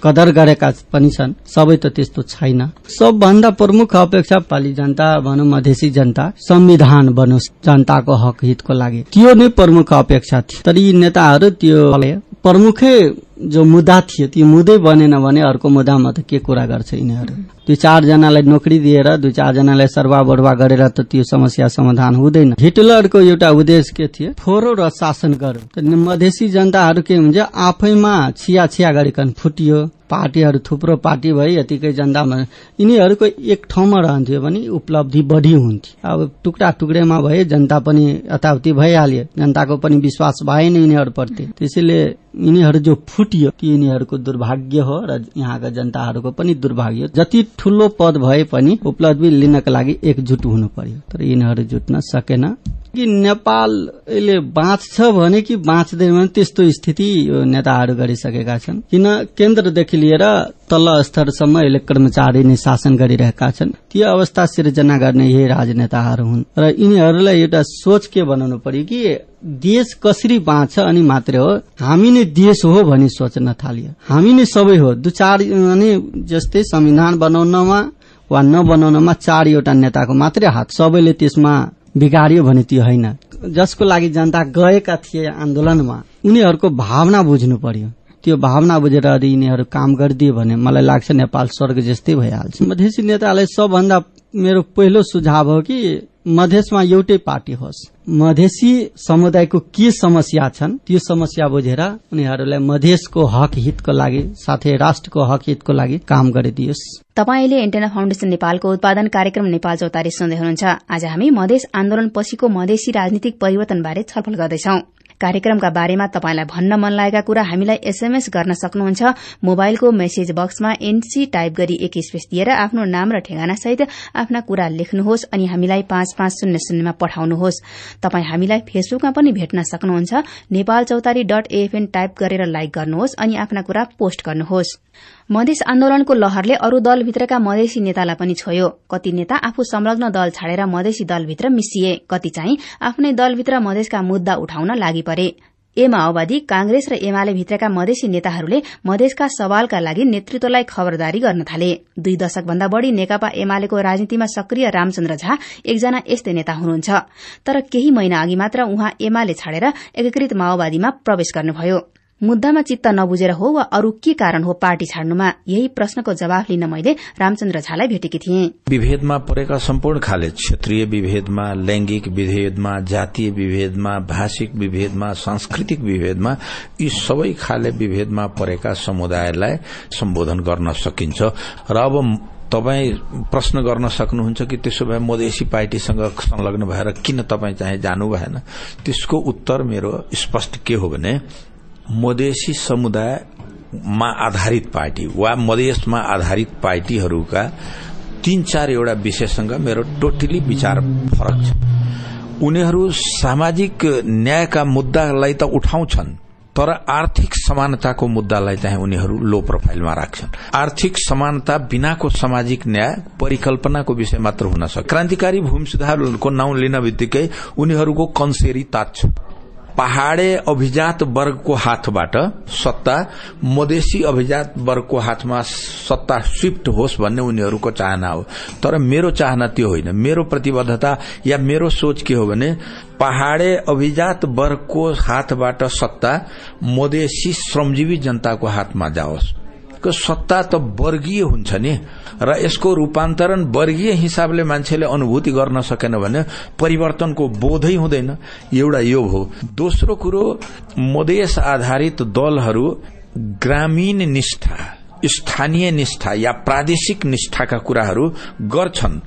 कदर गरेका पनि छन्। सबै त त्यस्तो छैन। सबभन्दा प्रमुख अपेक्षा पाली जनता भनौँ मधेसी जनता संविधान बनोस् जनताको हक हितको लागि। त्यो नै प्रमुख अपेक्षा थियो। तर यी नेताहरू त्यो प्रमुखै जो मुद्दा थियो त्यो मुद्दै बनेन भने अर्को मुद्दामा त के कुरा गर्छ यिनीहरू? दुई चारजनालाई नोकरी दिएर दुई चारजनालाई सर्वा बढुवा गरेर त त्यो समस्या समाधान हुँदैन। हिटलरको एउटा उद्देश्य के थियो? फोरो र शासन गरौँ त मधेसी जनताहरू के हुन्छ आफैमा छिया छिया गरिकन फुटियो। पार्टीहरू थुप्रो पार्टी भए यतिकै जनतामा यिनीहरूको एक ठाउँमा रहन्थ्यो भने उपलब्धि बढी हुन्थ्यो। अब टुक्रा टुक्रेमा भए जनता पनि यताउति भइहाल्यो। जनताको पनि विश्वास भएन यिनीहरूप्रति त्यसैले यिनीहरू जो फुटियो त्यो यिनीहरूको दुर्भाग्य हो र यहाँका जनताहरूको पनि दुर्भाग्य जति ठूलो पद भए पनि उपलब्धि लिनका लागि एकजुट हुनु पर्यो तर यिनीहरू जुट्न सकेन। कि नेपालले बाँच्छ भने कि बाँच्दैन भने त्यस्तो स्थिति नेताहरू गरिसकेका छन्। किन केन्द्रदेखि लिएर तल्ल स्तरसम्म यसले कर्मचारी नै शासन गरिरहेका छन्। त्यो अवस्था सिर्जना गर्ने यही राजनेताहरू हुन्। र यिनीहरूलाई एउटा सोच के बनाउनु पर्यो कि देश कसरी बाँच्छ अनि मात्रै हो हामी नै देश हो भनी सोच्न थालियो। हामी नै सबै हो। दु चार अनि जस्तै संविधान बनाउनमा वा नबनाउनमा चारवटा नेताको मात्रै हात। सबैले त्यसमा बिगारियो भने त्यो होइन। जसको लागि जनता गएका थिए आन्दोलनमा उनीहरूको भावना बुझ्नु पर्यो। त्यो भावना बुझेर यदि यिनीहरू काम गरिदियो भने मलाई लाग्छ नेपाल स्वर्ग जस्तै भइहाल्छ। मधेसी नेतालाई सबभन्दा मेरो पहिलो सुझाव हो कि मधेसमा एउटै पार्टी होस्। मधेसी समुदायको के समस्या छन् त्यो समस्या बुझेर उनीहरूलाई मधेसको हक हितको लागि साथै राष्ट्रको हक हितको लागि काम गरिदियोस्। तपाईँले एन्टेना फाउन्डेशन नेपालको उत्पादन कार्यक्रम नेपाल चौतारी सुन्दै हुनुहुन्छ। आज हामी मधेस आन्दोलन पछिको मधेसी राजनीतिक परिवर्तनबारे छलफल गर्दैछौं। कार्यक्रमका बारेमा तपाईँलाई भन्न मन लागेका कुरा हामीलाई एसएमएस गर्न सक्नुहुन्छ। मोबाइलको मेसेज बक्समा एनसी टाइप गरी एक स्पेस दिएर आफ्नो नाम र ठेगाना सहित आफ्ना कुरा लेख्नुहोस् अनि हामीलाई पाँच पाँच शून्य शून्यमा पठाउनुहोस्। तपाईँ हामीलाई फेसबुकमा पनि भेट्न सक्नुहुन्छ। Nepal Chautari dot AFN type गरेर लाइक गर्नुहोस् अनि आफ्ना कुरा पोस्ट गर्नुहोस्। मधेस आन्दोलनको लहरले अरू दलभित्रका मधेसी नेतालाई पनि छोयो। कति नेता आफू संलग्न दल छाडेर मधेसी दलभित्र मिसिए कति चाहिँ आफ्नै दलभित्र मधेसका मुद्दा उठाउन लागि परे। ए माओवादी कांग्रेस र एमाले भित्रका मधेसी नेताहरूले मधेसका सवालका लागि नेतृत्वलाई खबरदारी गर्न थाले। दुई दशक भन्दा बढ़ी नेकपा एमालेको राजनीतिमा सक्रिय रामचन्द्र झा एकजना यस्तै नेता हुनुहुन्छ। तर केही महिना अघि मात्र उहाँ एमाले छाडेर एकीकृत माओवादीमा प्रवेश गर्नुभयो। मुद्दामा चित्त नबुझेर हो वा अरू के कारण हो पार्टी छाड्नुमा? यही प्रश्नको जवाफ लिन मैले रामचन्द्र झालाई भेटेकी थिएँ। विभेदमा परेका सम्पूर्ण खाले क्षेत्रीय विभेदमा लैंगिक विभेदमा जातीय विभेदमा भाषिक विभेदमा सांस्कृतिक विभेदमा यी सबै खाले विभेदमा परेका समुदायलाई सम्बोधन गर्न सकिन्छ। र अब तपाईँ प्रश्न गर्न सक्नुहुन्छ कि त्यसो भए मधेसी पार्टीसँग संलग्न भएर किन तपाईँ चाहिँ जानु भएन त्यसको उत्तर मेरो स्पष्ट के हो भने मधेसी समुदायमा आधारित पार्टी वा मधेसमा आधारित पार्टीहरूका तीन चारवटा विषयसँग मेरो टोटली विचार फरक छ। उनीहरू सामाजिक न्यायका मुद्दालाई त उठाउँछन् तर आर्थिक समानताको मुद्दालाई चाहिँ उनीहरू लो प्रोफाइलमा राख्छन्। आर्थिक समानता बिनाको सामाजिक न्याय परिकल्पनाको विषय मात्र हुन सक्छ। क्रान्तिकारी भूमि सुधारको नाउँ लिन बित्तिकै उनीहरूको कन्सेरी तात्छ। पहाडे अभिजात वर्ग वर्गको हातबाट सत्ता मधेशी अभिजात वर्ग को हाथ में सत्ता स्विफ्ट होस् भन्ने उनीहरूको चाहना हो। तर मेरो चाहना त्यो होइन। मेरो प्रतिबद्धता या मेरो सोच के हो पहाडे अभिजात वर्ग वर्गको हातबाट सत्ता मधेशी श्रमजीवी जनता को हाथ में जाओस्। को सत्ता त वर्गीय हुन्छ नि। र यसको रूपान्तरण वर्गीय हिसाबले मान्छेले अनुभूति गर्न सकेन भने परिवर्तनको बोधै हुँदैन। एउटा यो हो। दोस्रो कुरो मधेस आधारित दलहरू ग्रामीण निष्ठा स्थानीय निष्ठा या प्रादेशिक निष्ठाका कुराहरू गर्छन्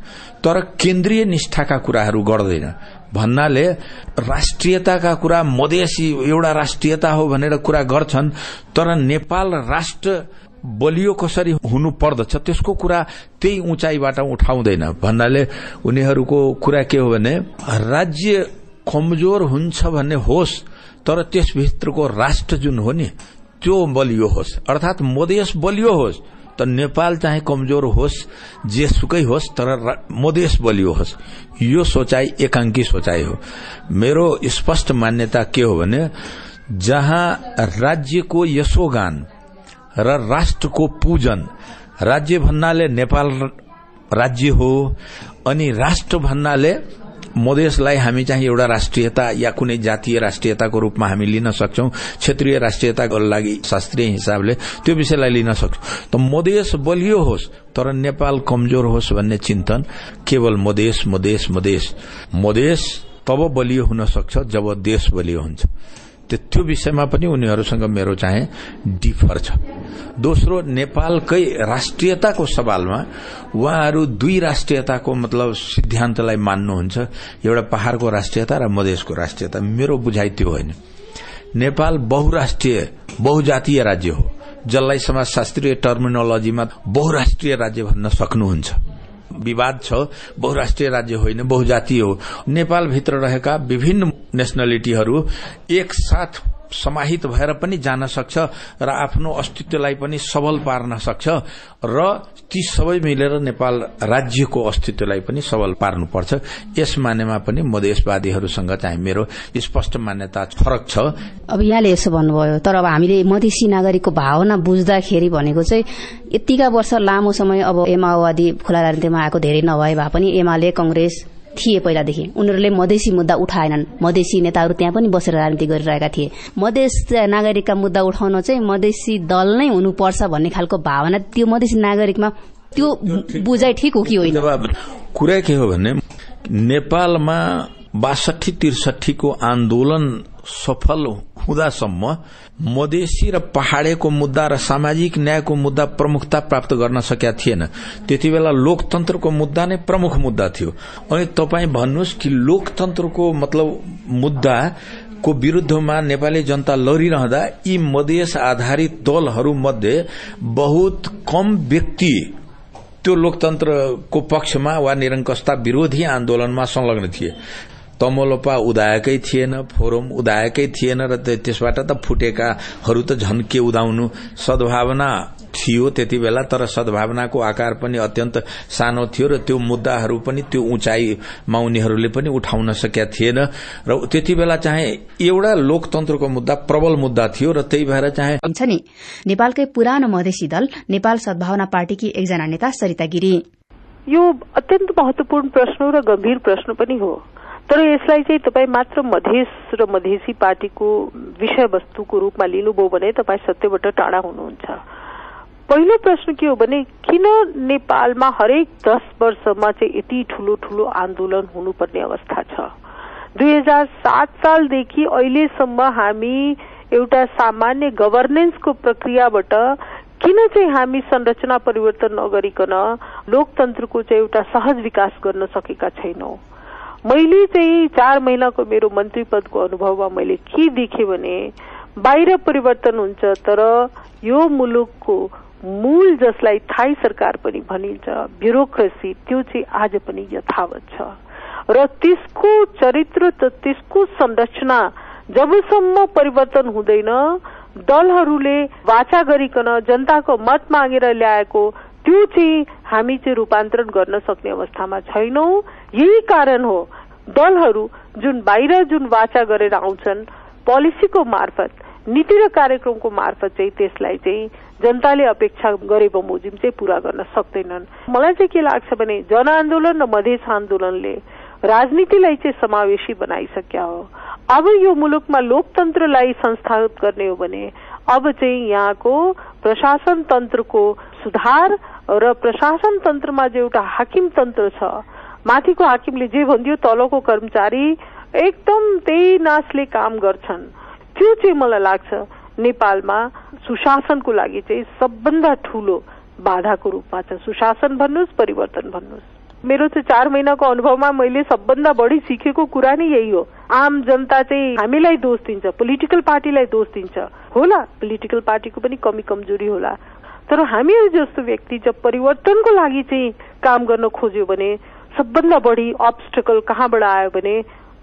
तर केन्द्रीय निष्ठाका कुराहरू गर्दैन। भन्नाले राष्ट्रियताका कुरा मधेसी एउटा राष्ट्रियता हो भनेर कुरा गर्छन् तर नेपाल राष्ट्र बलियो कसरी पर्दछ, त्यसको कुरा त्यही उचाइबाट उठाउँदैन। भन्नाले उनीहरूको कुरा के हो भने, राज्य कमज़ोर भन्ने तर त्यसभित्रको राष्ट्र जुन हो नि, त्यो बलियो होस्। अर्थात मधेस बलियो होस्, त नेपाल चाहिँ कमज़ोर होस्, जेसुकै होस्, तर मधेस बलियो होस्। यो सोचाइ एकांकी सोचाइ हो। मेरो स्पष्ट मान्यता के हो जहाँ राज्यको यशोगान र राष्ट्रको पूजन। राज्य भन्नाले नेपाल राज्य हो अनि राष्ट्र भन्नाले मधेसलाई हामी चाहिँ एउटा राष्ट्रियता या कुनै जातीय राष्ट्रियताको रूपमा हामी लिन सक्छौं क्षेत्रीय राष्ट्रियताको लागि शास्त्रीय हिसाबले त्यो विषयलाई लिन सक्छौं। त मधेस बलियो होस् तर नेपाल कमजोर होस् भन्ने चिन्तन केवल मधेस मधेस मधेस। मधेस तब बलियो हुन सक्छ जब देश बलियो हुन्छ। त्यो विषयमा पनि उनीहरूसँग मेरो चाहिँ डिफर छ। दोस्रो नेपालकै राष्ट्रियताको सवालमा उहाँहरू दुई राष्ट्रियताको मतलब सिद्धान्तलाई मान्नुहुन्छ। एउटा पहाड़को राष्ट्रियता र मधेसको राष्ट्रियता। मेरो बुझाइ त्यो होइन। नेपाल बहुराष्ट्रिय बहुजातीय राज्य हो जसलाई समाजशास्त्रीय टर्मिनोलोजीमा बहुराष्ट्रिय राज्य भन्न सक्नुहुन्छ। विवाद छ बहुराष्ट्रिय राज्य होइन बहुजातीय हो। नेपाल भित्र रहेका विभिन्न एक साथ समाहित भएर पनि जान सक्छ र आफ्नो अस्तित्वलाई पनि सबल पार्न सक्छ र ती सबै मिलेर नेपाल राज्यको अस्तित्वलाई पनि सबल पार्नुपर्छ। यस मानेमा पनि मधेसवादीहरूसँग चाहिँ मेरो स्पष्ट मान्यता फरक छ। अब यहाँले यसो भन्नुभयो तर अब हामीले मधेसी नागरिकको भावना बुझ्दाखेरि भनेको चाहिँ यतिका वर्ष लामो समय अब ए माओवादी खुला राजनीतिमा आएको धेरै नभए भए पनि एमाले कंग्रेस थिए पहिलादेखि। उनीहरूले मधेसी मुद्दा उठाएनन्। मधेसी नेताहरू त्यहाँ पनि बसेर राजनीति गरिरहेका थिए। मधेस नागरिकका मुद्दा उठाउन चाहिँ मधेसी दल नै हुनुपर्छ भन्ने खालको भावना त्यो मधेसी नागरिकमा त्यो बुझाइ ठिक हो कि होइन? कुरा के हो भने नेपालमा बासठी त्रिसठीको आन्दोलन सफल हुँदासम्म मधेसी र पहाड़ेको मुद्दा र सामाजिक न्यायको मुद्दा प्रमुखता प्राप्त गर्न सकेका थिएन। त्यति बेला लोकतन्त्रको मुद्दा नै प्रमुख मुद्दा थियो। अनि तपाईँ भन्नुहोस् कि लोकतन्त्रको मतलब मुद्दा को विरूद्धमा नेपाली जनता लड़िरहँदा यी मधेस आधारित दलहरू मध्ये बहुत कम व्यक्ति त्यो लोकतन्त्रको पक्षमा वा निरङ्कसता विरोधी आन्दोलनमा संलग्न थिए। तमोलोपा उदाएकै थिएन फोरम उदाएकै थिएन र त्यसबाट त फुटेकाहरू त झन् के उदाउनु। सद्भावना थियो त्यति बेला तर सद्भावनाको आकार पनि अत्यन्त सानो थियो र त्यो मुद्दाहरू पनि त्यो उचाइमा उनीहरूले पनि उठाउन सकेका थिएन। र त्यति बेला चाहिँ एउटा लोकतन्त्रको मुद्दा प्रबल मुद्दा थियो र त्यही भएर चाहिँ नि। नेपालकै पुरानो मधेसी दल नेपाल सद्भावना पार्टीकी एकजना नेता सरिता गिरी। यो अत्यन्त महत्वपूर्ण प्रश्न र गम्भीर प्रश्न पनि हो। तर यसलाई चाहिँ तपाईँ मात्र मधेस र मधेसी पार्टीको विषयवस्तुको रूपमा लिनुभयो भने तपाईँ सत्यबाट टाढा हुनुहुन्छ। पहिलो प्रश्न के हो भने किन नेपालमा हरेक दस वर्षमा चाहिँ यति ठूलो ठूलो आन्दोलन हुनुपर्ने अवस्था छ? दुई हजार सात सालदेखि अहिलेसम्म हामी एउटा सामान्य गभर्नेन्सको प्रक्रियाबाट किन चाहिँ हामी संरचना परिवर्तन नगरिकन लोकतन्त्रको चाहिँ एउटा सहज विकास गर्न सकेका छैनौं? मैले चाहिँ चार महिनाको मेरो मन्त्री पदको अनुभवमा मैले के देखेँ भने बाहिर परिवर्तन हुन्छ तर यो मुलुकको मूल जसलाई थाई सरकार पनि भनिन्छ ब्युरोक्रेसी त्यो चाहिँ आज पनि यथावत छ। र त्यसको चरित्र त त्यसको संरचना जबसम्म परिवर्तन हुँदैन दलहरूले वाचा गरिकन जनताको मत मागेर ल्याएको त्यो चाहिँ हामी चाहिँ रूपान्तरण गर्न सक्ने अवस्थामा छैनौं। यही कारण हो दलहरू जुन बाहिर जुन वाचा गरेर आउँछन् पोलिसीको मार्फत नीति र कार्यक्रमको मार्फत चाहिँ त्यसलाई चाहिँ जनताले अपेक्षा गरे बमोजिम चाहिँ पूरा गर्न सक्दैनन्। मलाई चाहिँ के लाग्छ भने जनआन्दोलन र मधेस आन्दोलनले राजनीतिलाई चाहिँ समावेशी बनाइसक्या हो। अब यो मुलुकमा लोकतन्त्रलाई संस्थागत गर्ने हो भने अब चाहिँ यहाँको प्रशासन तन्त्रको सुधार र प्रशासन तन्त्रमा जो एउटा हाकिम तन्त्र छ माथिको हाकिमले जे भनिदियो तलको कर्मचारी एकदम त्यही नासले काम गर्छन्। त्यो चाहिँ मलाई लाग्छ नेपालमा सुशासनको लागि चाहिँ सबभन्दा ठूलो बाधाको रूपमा छ सुशासन भन्नुहोस् परिवर्तन भन्नुहोस्। मेरो चाहिँ चार महिनाको अनुभवमा मैले सबभन्दा बढी सिकेको कुरा नै यही हो। आम जनता चाहिँ हामीलाई दोष दिन्छ पोलिटिकल पार्टीलाई दोष दिन्छ। होला पोलिटिकल पार्टीको पनि कमी कमजोरी होला। तर हामीहरू जस्तो व्यक्ति जब परिवर्तनको लागि चाहिँ काम गर्न खोज्यो भने सबभन्दा बढी अब्स्टकल कहाँबाट आयो भने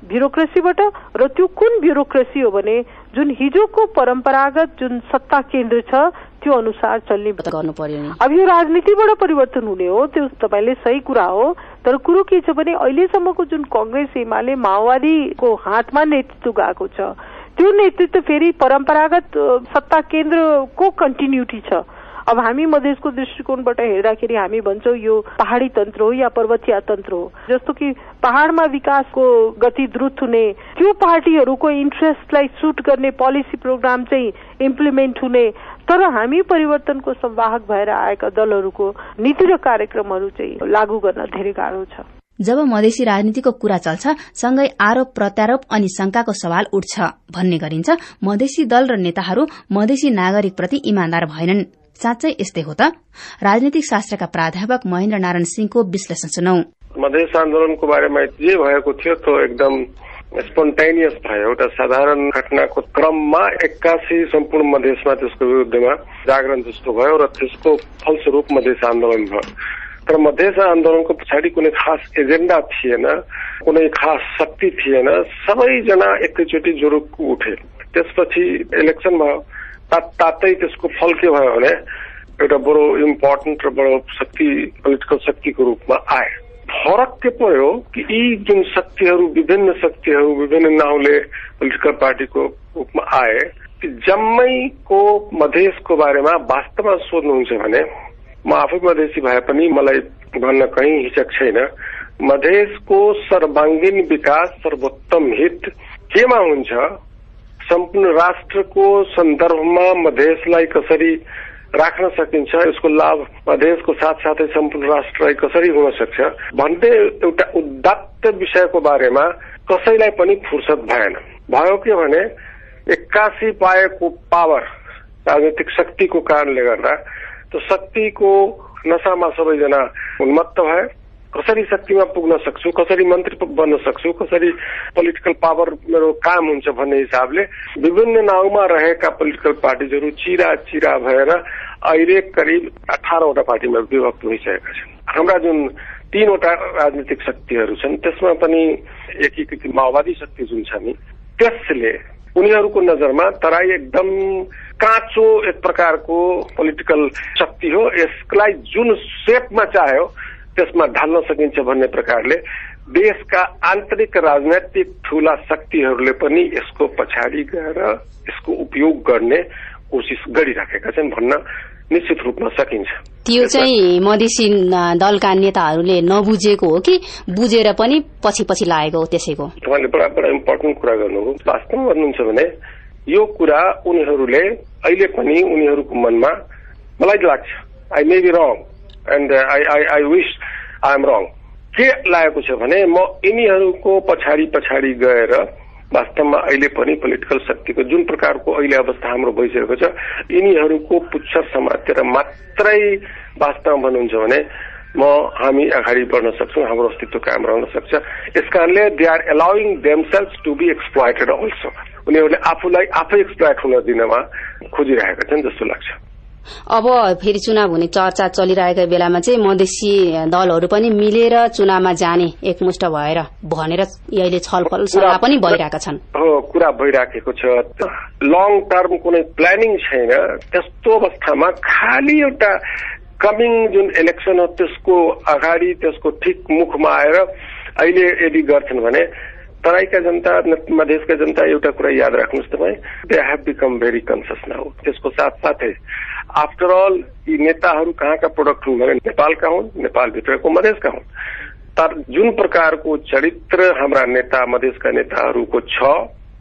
ब्युरोक्रेसीबाट र त्यो कुन ब्युरोक्रेसी हो भने जुन हिजोको परम्परागत जुन सत्ता केन्द्र छ त्यो अनुसार चल्ने गर्नु पर्यो अब यो राजनीतिबाट परिवर्तन हुने हो त्यो तपाईँले सही कुरा हो। तर कुरो के छ भने अहिलेसम्मको जुन कंग्रेस एमाले माओवादीको हातमा नेतृत्व गएको छ त्यो नेतृत्व फेरि परम्परागत सत्ता केन्द्रको कन्टिन्युटी छ। अब हामी मधेसको दृष्टिकोणबाट हेर्दाखेरि हामी भन्छौँ यो पहाडी तन्त्र हो या पर्वतीय तन्त्र हो। जस्तो कि पहाडमा विकासको गति द्रुत हुने त्यो पार्टीहरूको इन्ट्रेस्टलाई सुट गर्ने पोलिसी प्रोग्राम चाहिँ इम्प्लिमेन्ट हुने तर हामी परिवर्तनको संवाहक भएर आएका दलहरूको नीति र कार्यक्रमहरू चाहिँ लागू गर्न धेरै गाह्रो छ। जब मधेसी राजनीतिको कुरा चल्छ सँगै आरोप प्रत्यारोप अनि शंकाको सवाल उठ्छ भन्ने गरिन्छ मधेसी दल र नेताहरू मधेसी नागरिकप्रति इमान्दार भएनन्। साँच्चै यस्तै हो त? राजनीतिक शास्त्रका प्राध्यापक महेन्द्र नारायण सिंहको विश्लेषण सुनौ। मधेस आन्दोलनको बारेमा जे भएको थियो त्यो एकदम स्पोन्टेनियस भयो। एउटा साधारण घटनाको क्रममा एक्कासी सम्पूर्ण मधेसमा त्यसको विरुद्धमा जागरण जस्तो भयो र त्यसको फलस्वरूप मधेस आन्दोलन भयो। तर मधेस आन्दोलनको पछाडि कुनै खास एजेन्डा थिएन कुनै खास शक्ति थिएन। सबैजना एकैचोटि जुरुक उठे। त्यसपछि इलेक्सन भयो तात तातै त्यसको फल के भयो भने एउटा बडो इम्पोर्टेन्ट र बडो शक्ति पोलिटिकल शक्तिको रूपमा आए फरक के पर्यो कि यी जुन शक्तिहरू विभिन्न शक्तिहरू विभिन्न नाउँले पोलिटिकल पार्टीको रूपमा आए ती जम्मैको मधेसको बारेमा वास्तवमा सोध्नुहुन्छ भने म आफै मधेसी भए पनि मलाई भन्न कहीँ हिचक छैन मधेसको सर्वाङ्गीन विकास सर्वोत्तम हित केमा हुन्छ सम्पूर्ण राष्ट्रको सन्दर्भमा मधेसलाई कसरी राख्न सकिन्छ, यसको लाभ मधेसको साथसाथै सम्पूर्ण राष्ट्रलाई कसरी हुन सक्छ? भन्ने एउटा उदात्त विषयको बारेमा कसैलाई पनि फुर्सद भएन। भयो के भने, एक्कासी पाएको पावर राजनीतिक शक्तिको कारणले गर्दा, त्यो शक्तिको नसामा सबैजना उन्मत्त भए। कसरी शक्तिमा पुग्न सक्छु? कसरी मन्त्री बन्न सक्छु? कसरी पोलिटिकल पावर मेरो काम हुन्छ भन्ने हिसाबले विभिन्न नाउँमा रहेका पोलिटिकल पार्टिजहरू चिरा चिरा भएर अहिले करिब अठारवटा पार्टीमा विभक्त भइसकेका छन्। हाम्रा जुन तीनवटा राजनीतिक शक्तिहरू छन् त्यसमा पनि एकीकृत माओवादी शक्ति जुन छ नि त्यसले उनीहरूको नजरमा तराई एकदम काँचो एक प्रकारको पोलिटिकल शक्ति हो यसलाई जुन सेपमा चाह्यो त्यसमा ढाल्न सकिन्छ भन्ने प्रकारले देशका आन्तरिक राजनैतिक ठूला शक्तिहरूले पनि यसको पछाडि गएर यसको उपयोग गर्ने कोसिस गरिराखेका छन् भन्न निश्चित रूपमा सकिन्छ। त्यो चाहिँ मधेसी दलका नेताहरूले नबुझेको हो कि बुझेर पनि पछि पछि लागेको हो त्यसैको? तपाईँले बडा बडा इम्पोर्टेन्ट कुरा गर्नुभयो। वास्तवमा भन्नुहुन्छ भने यो कुरा उनीहरूले अहिले पनि उनीहरूको मनमा मलाई लाग्छ। I may be wrong and I I I wish I am wrong के लागेको छ भने म यिनीहरूको पछाडि पछाडि गएर वास्तवमा अहिले पनि पोलिटिकल शक्तिको जुन प्रकारको अहिले अवस्था हाम्रो भइसकेको छ यिनीहरूको पुच्छर समातेर मात्रै वास्तवमा भन्नुहुन्छ भने म हामी अगाडि बढ्न सक्छौँ हाम्रो अस्तित्व कायम रहन सक्छ। यस कारणले they are allowing themselves to be exploited also उनीहरूले आफूलाई आफै एक्सप्लोइट हुन दिनमा खोजिरहेका छन् जस्तो लाग्छ। अब फेरि चुनाव हुने चर्चा चलिरहेको बेलामा चाहिँ मधेसी दलहरू पनि मिलेर चुनावमा जाने एकमुष्ट भएर भनेर अहिले छलफल सल्लाह पनि भइरहेका छन्। कुरा भइराखेको छ। लङ टर्म कुनै प्लानिङ छैन। त्यस्तो अवस्थामा खालि एउटा कमिङ जुन इलेक्सन हो त्यसको अगाडि त्यसको ठिक मुखमा आएर अहिले यदि गर्छन् भने तराईका जनता मधेसका जनता एउटा कुरा याद राख्नुहोस् तपाईँ। They have become very conscious now त्यसको साथसाथै आफ्टर अल यी नेताहरू कहाँका प्रोडक्ट हुन् भने नेपालका हुन् नेपालभित्रको मधेसका हुन् तर जुन प्रकारको चरित्र हाम्रा नेता मधेसका नेताहरूको छ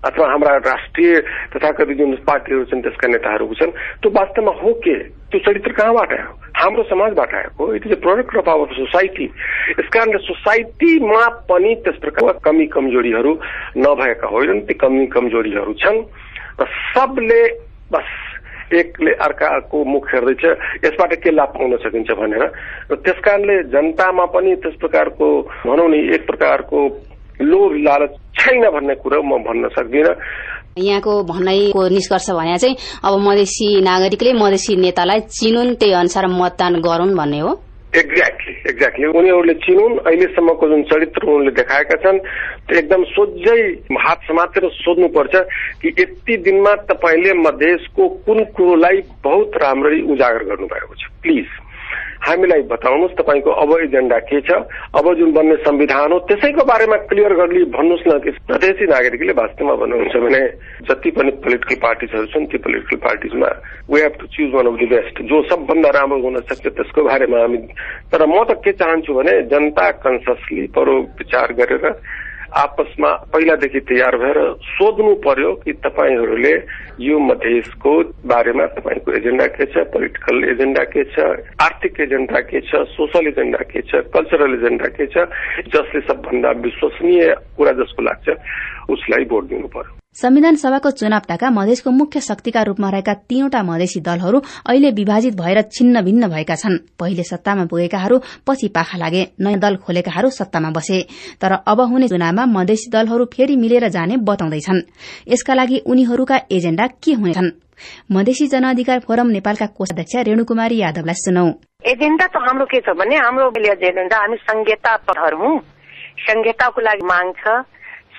अथवा हाम्रा राष्ट्रिय तथाकथित जुन पार्टीहरू छन् त्यसका नेताहरूको छन् त्यो वास्तवमा हो के? त्यो चरित्र कहाँबाट आयो हाम्रो समाजबाट आएको it is a product of our society यस सोसाइटीमा पनि त्यस प्रकारका कमी कमजोरीहरू नभएका होइनन् ती कमी कमजोरीहरू छन्। र सबले बस एकले अर्काको मुख हेर्दैछ यसबाट के लाभ पाउन सकिन्छ भनेर। र त्यस कारणले जनतामा पनि त्यस प्रकारको भनौँ नि एक प्रकारको लोभ लालच छैन भन्ने कुरो म भन्न सक्दिनँ। यहाँको भनाइको निष्कर्ष भने चाहिँ अब मधेसी नागरिकले मधेसी नेतालाई चिनुन् त्यही अनुसार मतदान गरून् भन्ने हो। एक्ज्याक्टली एक्ज्याक्टली उनीहरूले चिनुन् अहिलेसम्मको जुन चरित्र उनले देखाएका छन् त्यो एकदम सोझै हात समातेर सोध्नुपर्छ कि यति दिनमा तपाईँले मधेसको कुन कुरोलाई बहुत राम्ररी उजागर गर्नुभएको छ। प्लिज। हामीलाई बताउनुहोस् तपाईँको अब एजेन्डा के छ? अब जुन बन्ने संविधान हो त्यसैको बारेमा क्लियर गरी भन्नुहोस् न कि। प्रदेशी नागरिकले वास्तवमा भन्नुहुन्छ भने जति पनि पोलिटिकल पार्टिजहरू छन् ती political पार्टिजमा we have to choose one of the best जो सबभन्दा राम्रो हुन सक्छ त्यसको बारेमा हामी तर म त के चाहन्छु भने जनता कन्ससली परो विचार गरेर आपसमा पहिलादेखि तयार भएर सोध्नु पर्यो कि तपाईँहरूले यो मधेसको बारेमा तपाईँको एजेन्डा के छ पोलिटिकल एजेन्डा के छ आर्थिक एजेन्डा के छ सोसल एजेन्डा के छ कल्चरल एजेन्डा के छ जसले सबभन्दा विश्वसनीय कुरा जसको लाग्छ उसलाई भोट दिनु पर्यो। संविधान सभाको चुनावटाका मधेसको मुख्य शक्तिका रूपमा रहेका तीनवटा मधेसी दलहरू अहिले विभाजित भएर छिन्न भिन्न भएका छन्। पहिले सत्तामा पुगेकाहरू पछि पाखा लागे। नयाँ दल खोलेकाहरू सत्तामा बसे। तर अब हुने चुनावमा मधेसी दलहरू फेरि मिलेर जाने बताउँदैछन्। यसका लागि उनीहरूका एजेण्डा के हुनेछन्? मधेसी जनअधिकार फोरम नेपालका कोषाध्यक्ष रेणुकुमारी यादवलाई सुनौ एजेन्डा त हाम्रो के छ भने हाम्रो एजेन्डा हामी संहिता संहिताको लागि माग छ।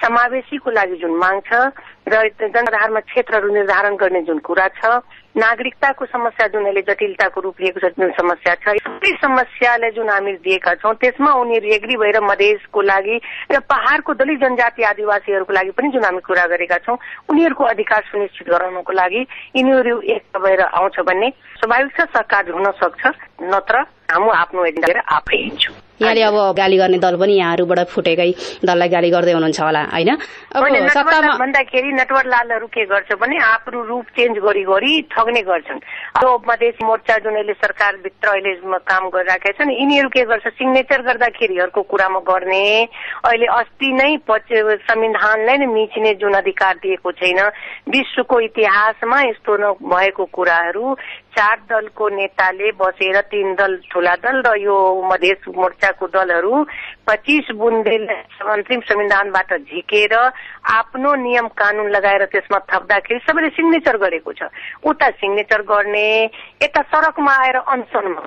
समावेशीको लागि जुन माग छ र जनआधारमा क्षेत्रहरू निर्धारण गर्ने जुन कुरा छ नागरिकताको समस्या जुन अहिले जटिलताको रूप लिएको छ जुन समस्या छ सबै समस्यालाई जुन हामी दिएका छौँ त्यसमा उनीहरू एग्री भएर मधेसको लागि र पहाड़को दलित जनजाति आदिवासीहरूको लागि पनि जुन हामी कुरा गरेका छौँ उनीहरूको अधिकार सुनिश्चित गराउनको लागि यिनीहरू एक भएर आउँछ भन्ने स्वाभाविक छ सरकार हुन सक्छ नत्र हाम्रो आफ्नो एजेन्डा आफै हिँड्छौँ। यहाँले अब गाली गर्ने दल पनि यहाँहरूबाट फुटेकै दललाई गाली गर्दै हुनुहुन्छ होला होइन? भन्दाखेरि नटवर लालहरू के गर्छ भने आफ्नो रूप चेन्ज गरी गरी ठग्ने गर्छन्। अब मधेसी मोर्चा जुन अहिले सरकारभित्र अहिले काम गरिरहेका छन् यिनीहरू के गर्छ? सिग्नेचर गर्दाखेरि अर्को कुरामा गर्ने। अहिले अस्ति नै संविधानलाई नै मिच्ने जुन अधिकार दिएको छैन विश्वको इतिहासमा यस्तो नभएको कुराहरू चार दलको नेताले बसेर तीन दल ठुला दल र यो मधेस मोर्चाको दलहरू पच्चिस बुन्दे अन्तिम संविधानबाट झिकेर आफ्नो नियम कानून लगाएर त्यसमा थप्दाखेरि सबैले सिग्नेचर गरेको छ। उता सिग्नेचर गर्ने यता सड़कमा आएर अनसनमा।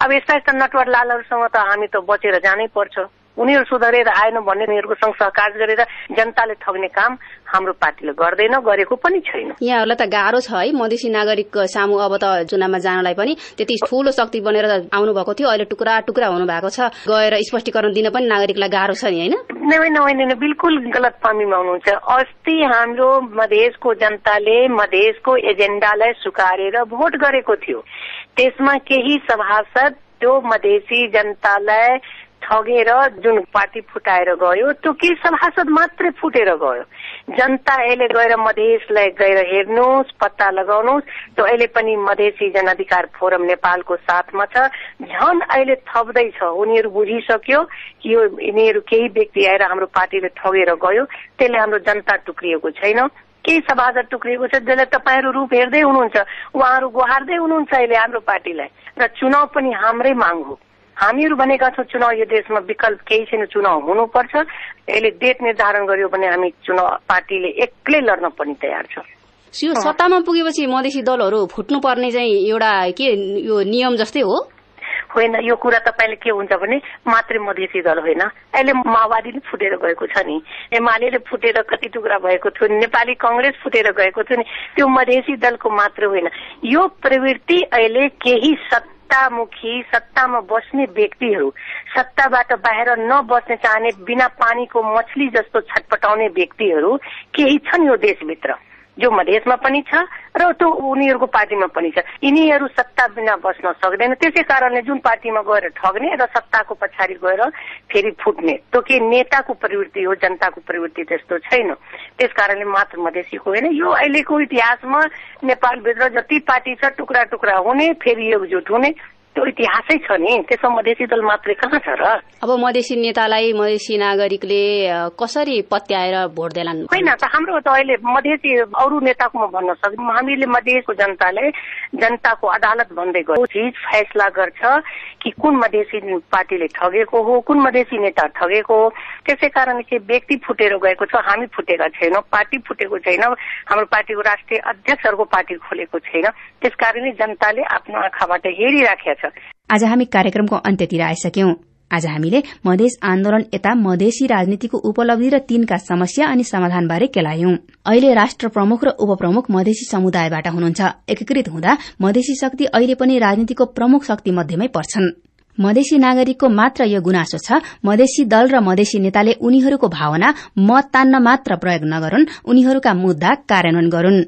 अब यस्ता यस्ता नटवर लालहरूसँग त हामी त बचेर जानै पर्छ। उनीहरू सुधारेर आएन भन्ने उनीहरूकोसँग सहकार गरेर जनताले ठग्ने काम हाम्रो पार्टीले गर्दैन गरेको पनि छैन। यहाँहरूलाई त गाह्रो छ है मधेसी नागरिक सामु अब त चुनावमा जानलाई पनि त्यति ठूलो शक्ति बनेर आउनु भएको थियो अहिले टुक्रा टुक्रा हुनु भएको छ। गएर स्पष्टीकरण दिन पनि नागरिकलाई गाह्रो छ नि होइन? बिल्कुल गलत फहमीमा हुनुहुन्छ। अस्ति हाम्रो मधेसको जनताले मधेसको एजेन्डालाई सुकारेर भोट गरेको थियो। त्यसमा केही सभासद त्यो मधेसी जनतालाई ठगेर जुन पार्टी फुटाएर गयो त्यो केही सभासद मात्रै फुटेर गयो। जनता अहिले गएर मधेसलाई गएर हेर्नुहोस् पत्ता लगाउनुहोस् त्यो अहिले पनि मधेसी जनअधिकार फोरम नेपालको साथमा छ। झन अहिले थप्दैछ उनीहरू बुझिसक्यो कि यो यिनीहरू केही व्यक्ति आएर हाम्रो पार्टीले ठगेर गयो त्यसले हाम्रो जनता टुक्रिएको छैन। केही सभासद टुक्रिएको छ जसलाई तपाईँहरू रूप हेर्दै हुनुहुन्छ उहाँहरू गुहार्दै हुनुहुन्छ अहिले हाम्रो पार्टीलाई। र चुनाव पनि हाम्रै माग हो। हामीहरू भनेका छौँ चुनाव यो देशमा विकल्प केही छैन चुनाव हुनुपर्छ। यसले डेट निर्धारण गर्यो भने हामी चुनाव पार्टीले एक्लै लड्न पनि तयार छ। यो सत्तामा पुगेपछि मधेसी दलहरू फुट्नु पर्ने चाहिँ एउटा के यो नियम जस्तै हो? होइन यो कुरा तपाईँले के हुन्छ भने मात्रै मधेसी दल होइन। अहिले माओवादी नै फुटेर गएको छ नि। एमाले फुटेर कति टुक्रा भएको थियो नेपाली कंग्रेस फुटेर गएको थियो नि। त्यो मधेसी दलको मात्र होइन। यो प्रवृत्ति अहिले केही सत्ता सत्तामुखी सत्तामा बस्ने व्यक्तिहरू सत्ताबाट बाहिर नबस्ने चाहने बिना पानीको मछली जस्तो छटपटाउने व्यक्तिहरू केही छन् यो देशभित्र। जो मधेसमा पनि छ र त्यो उनीहरूको पार्टीमा पनि छ। यिनीहरू सत्ता बिना बस्न सक्दैन। त्यसै कारणले जुन पार्टीमा गएर ठग्ने र सत्ताको पछाडि गएर फेरि फुट्ने त्यो के नेताको प्रवृत्ति हो जनताको प्रवृत्ति त्यस्तो छैन। त्यस कारणले मात्र मधेसीको होइन। यो अहिलेको इतिहासमा नेपालभित्र जति पार्टी छ टुक्रा टुक्रा हुने फेरि एकजुट हुने। त्यो इतिहासै छ नि। त्यसमा मधेसी दल मात्रै कहाँ छ र? अब मधेसी नेतालाई मधेसी नागरिकले कसरी पत्याएर भोट देलान्? होइन त हाम्रो त अहिले मधेसी अरू नेताको म भन्न सक्दिनँ। हामीले मधेसको जनताले जनताको अदालत भन्दै गयो चिज फैसला गर्छ कि कुन मधेसी पार्टीले ठगेको हो कुन मधेसी नेता ठगेको हो। त्यसै कारणले चाहिँ व्यक्ति फुटेर गएको छ हामी फुटेका छैनौँ पार्टी फुटेको छैन हाम्रो पार्टीको राष्ट्रिय अध्यक्षहरूको पार्टी खोलेको छैन। त्यस कारणले जनताले आफ्नो आँखाबाट हेरिराखेका छ आज हामी कार्यक्रमको अन्त्यतिर आइसक्यौं। आज हामीले मधेस आन्दोलन यता मधेसी राजनीतिको उपलब्धि र तीनका समस्या अनि समाधानबारे केलायौं। अहिले राष्ट्र प्रमुख र उपप्रमुख मधेसी समुदायबाट हुनुहुन्छ। एकीकृत हुँदा मधेसी शक्ति अहिले पनि राजनीतिको प्रमुख शक्ति मध्येमै पर्छन्। मधेसी नागरिकको मात्र यो गुनासो छ। मधेसी दल र मधेसी नेताले उनीहरूको भावना मत तान्न मात्र प्रयोग नगरून् उनीहरूका मुद्दा कार्यान्वयन गरून्।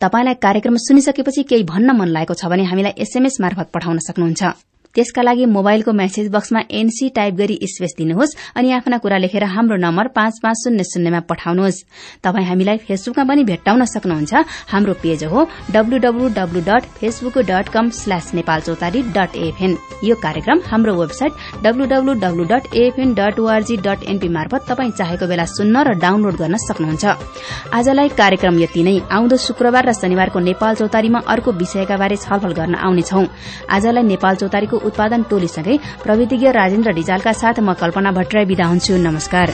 तपाईलाई कार्यक्रम सुनिसकेपछि केही भन्न मन लागेको छ भने हामीलाई एसएमएस मार्फत पठाउन सक्नुहुन्छ। त्यसका लागि मोबाइलको मेसेज बक्समा एनसी टाइप गरी स्पेस दिनुहोस् अनि आफ्ना कुरा लेखेर हाम्रो नम्बर पाँच पाँच शून्य शून्यमा पठाउनुहोस्। तपाईँ हामीलाई फेसबुकमा पनि भेट्टाउन सक्नुहुन्छ। हाम्रो पेज हो डब्लूडब्लूडब्लू डट डट यो कार्यक्रम हाम्रो वेबसाइट डट एनपी मार्फत तपाईँ चाहेको बेला सुन्न र डाउनलोड गर्न सक्नुहुन्छ। आजलाई कार्यक्रम यति नै। आउँदो शुक्रबार र शनिबारको नेपाल चौतारीमा अर्को विषयका बारे छलफल गर्न आउनेछौ। आजलाई नेपाल चौतारीको उत्पादन टोलीसँगै प्रविधिज्ञ राजेन्द्र डिजालका साथ म कल्पना भट्टराई विदा हुन्छु। नमस्कार।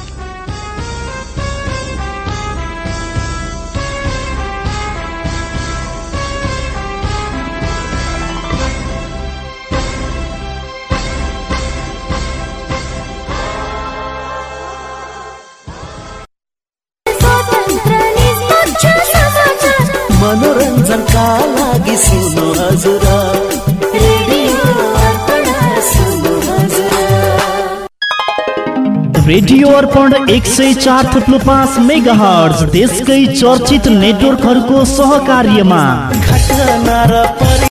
रेडियो अर्पण एक सय चार थुप्लो पाँच मेगा हर्ज देशकै चर्चित नेटवर्कहरूको सहकार्यमा।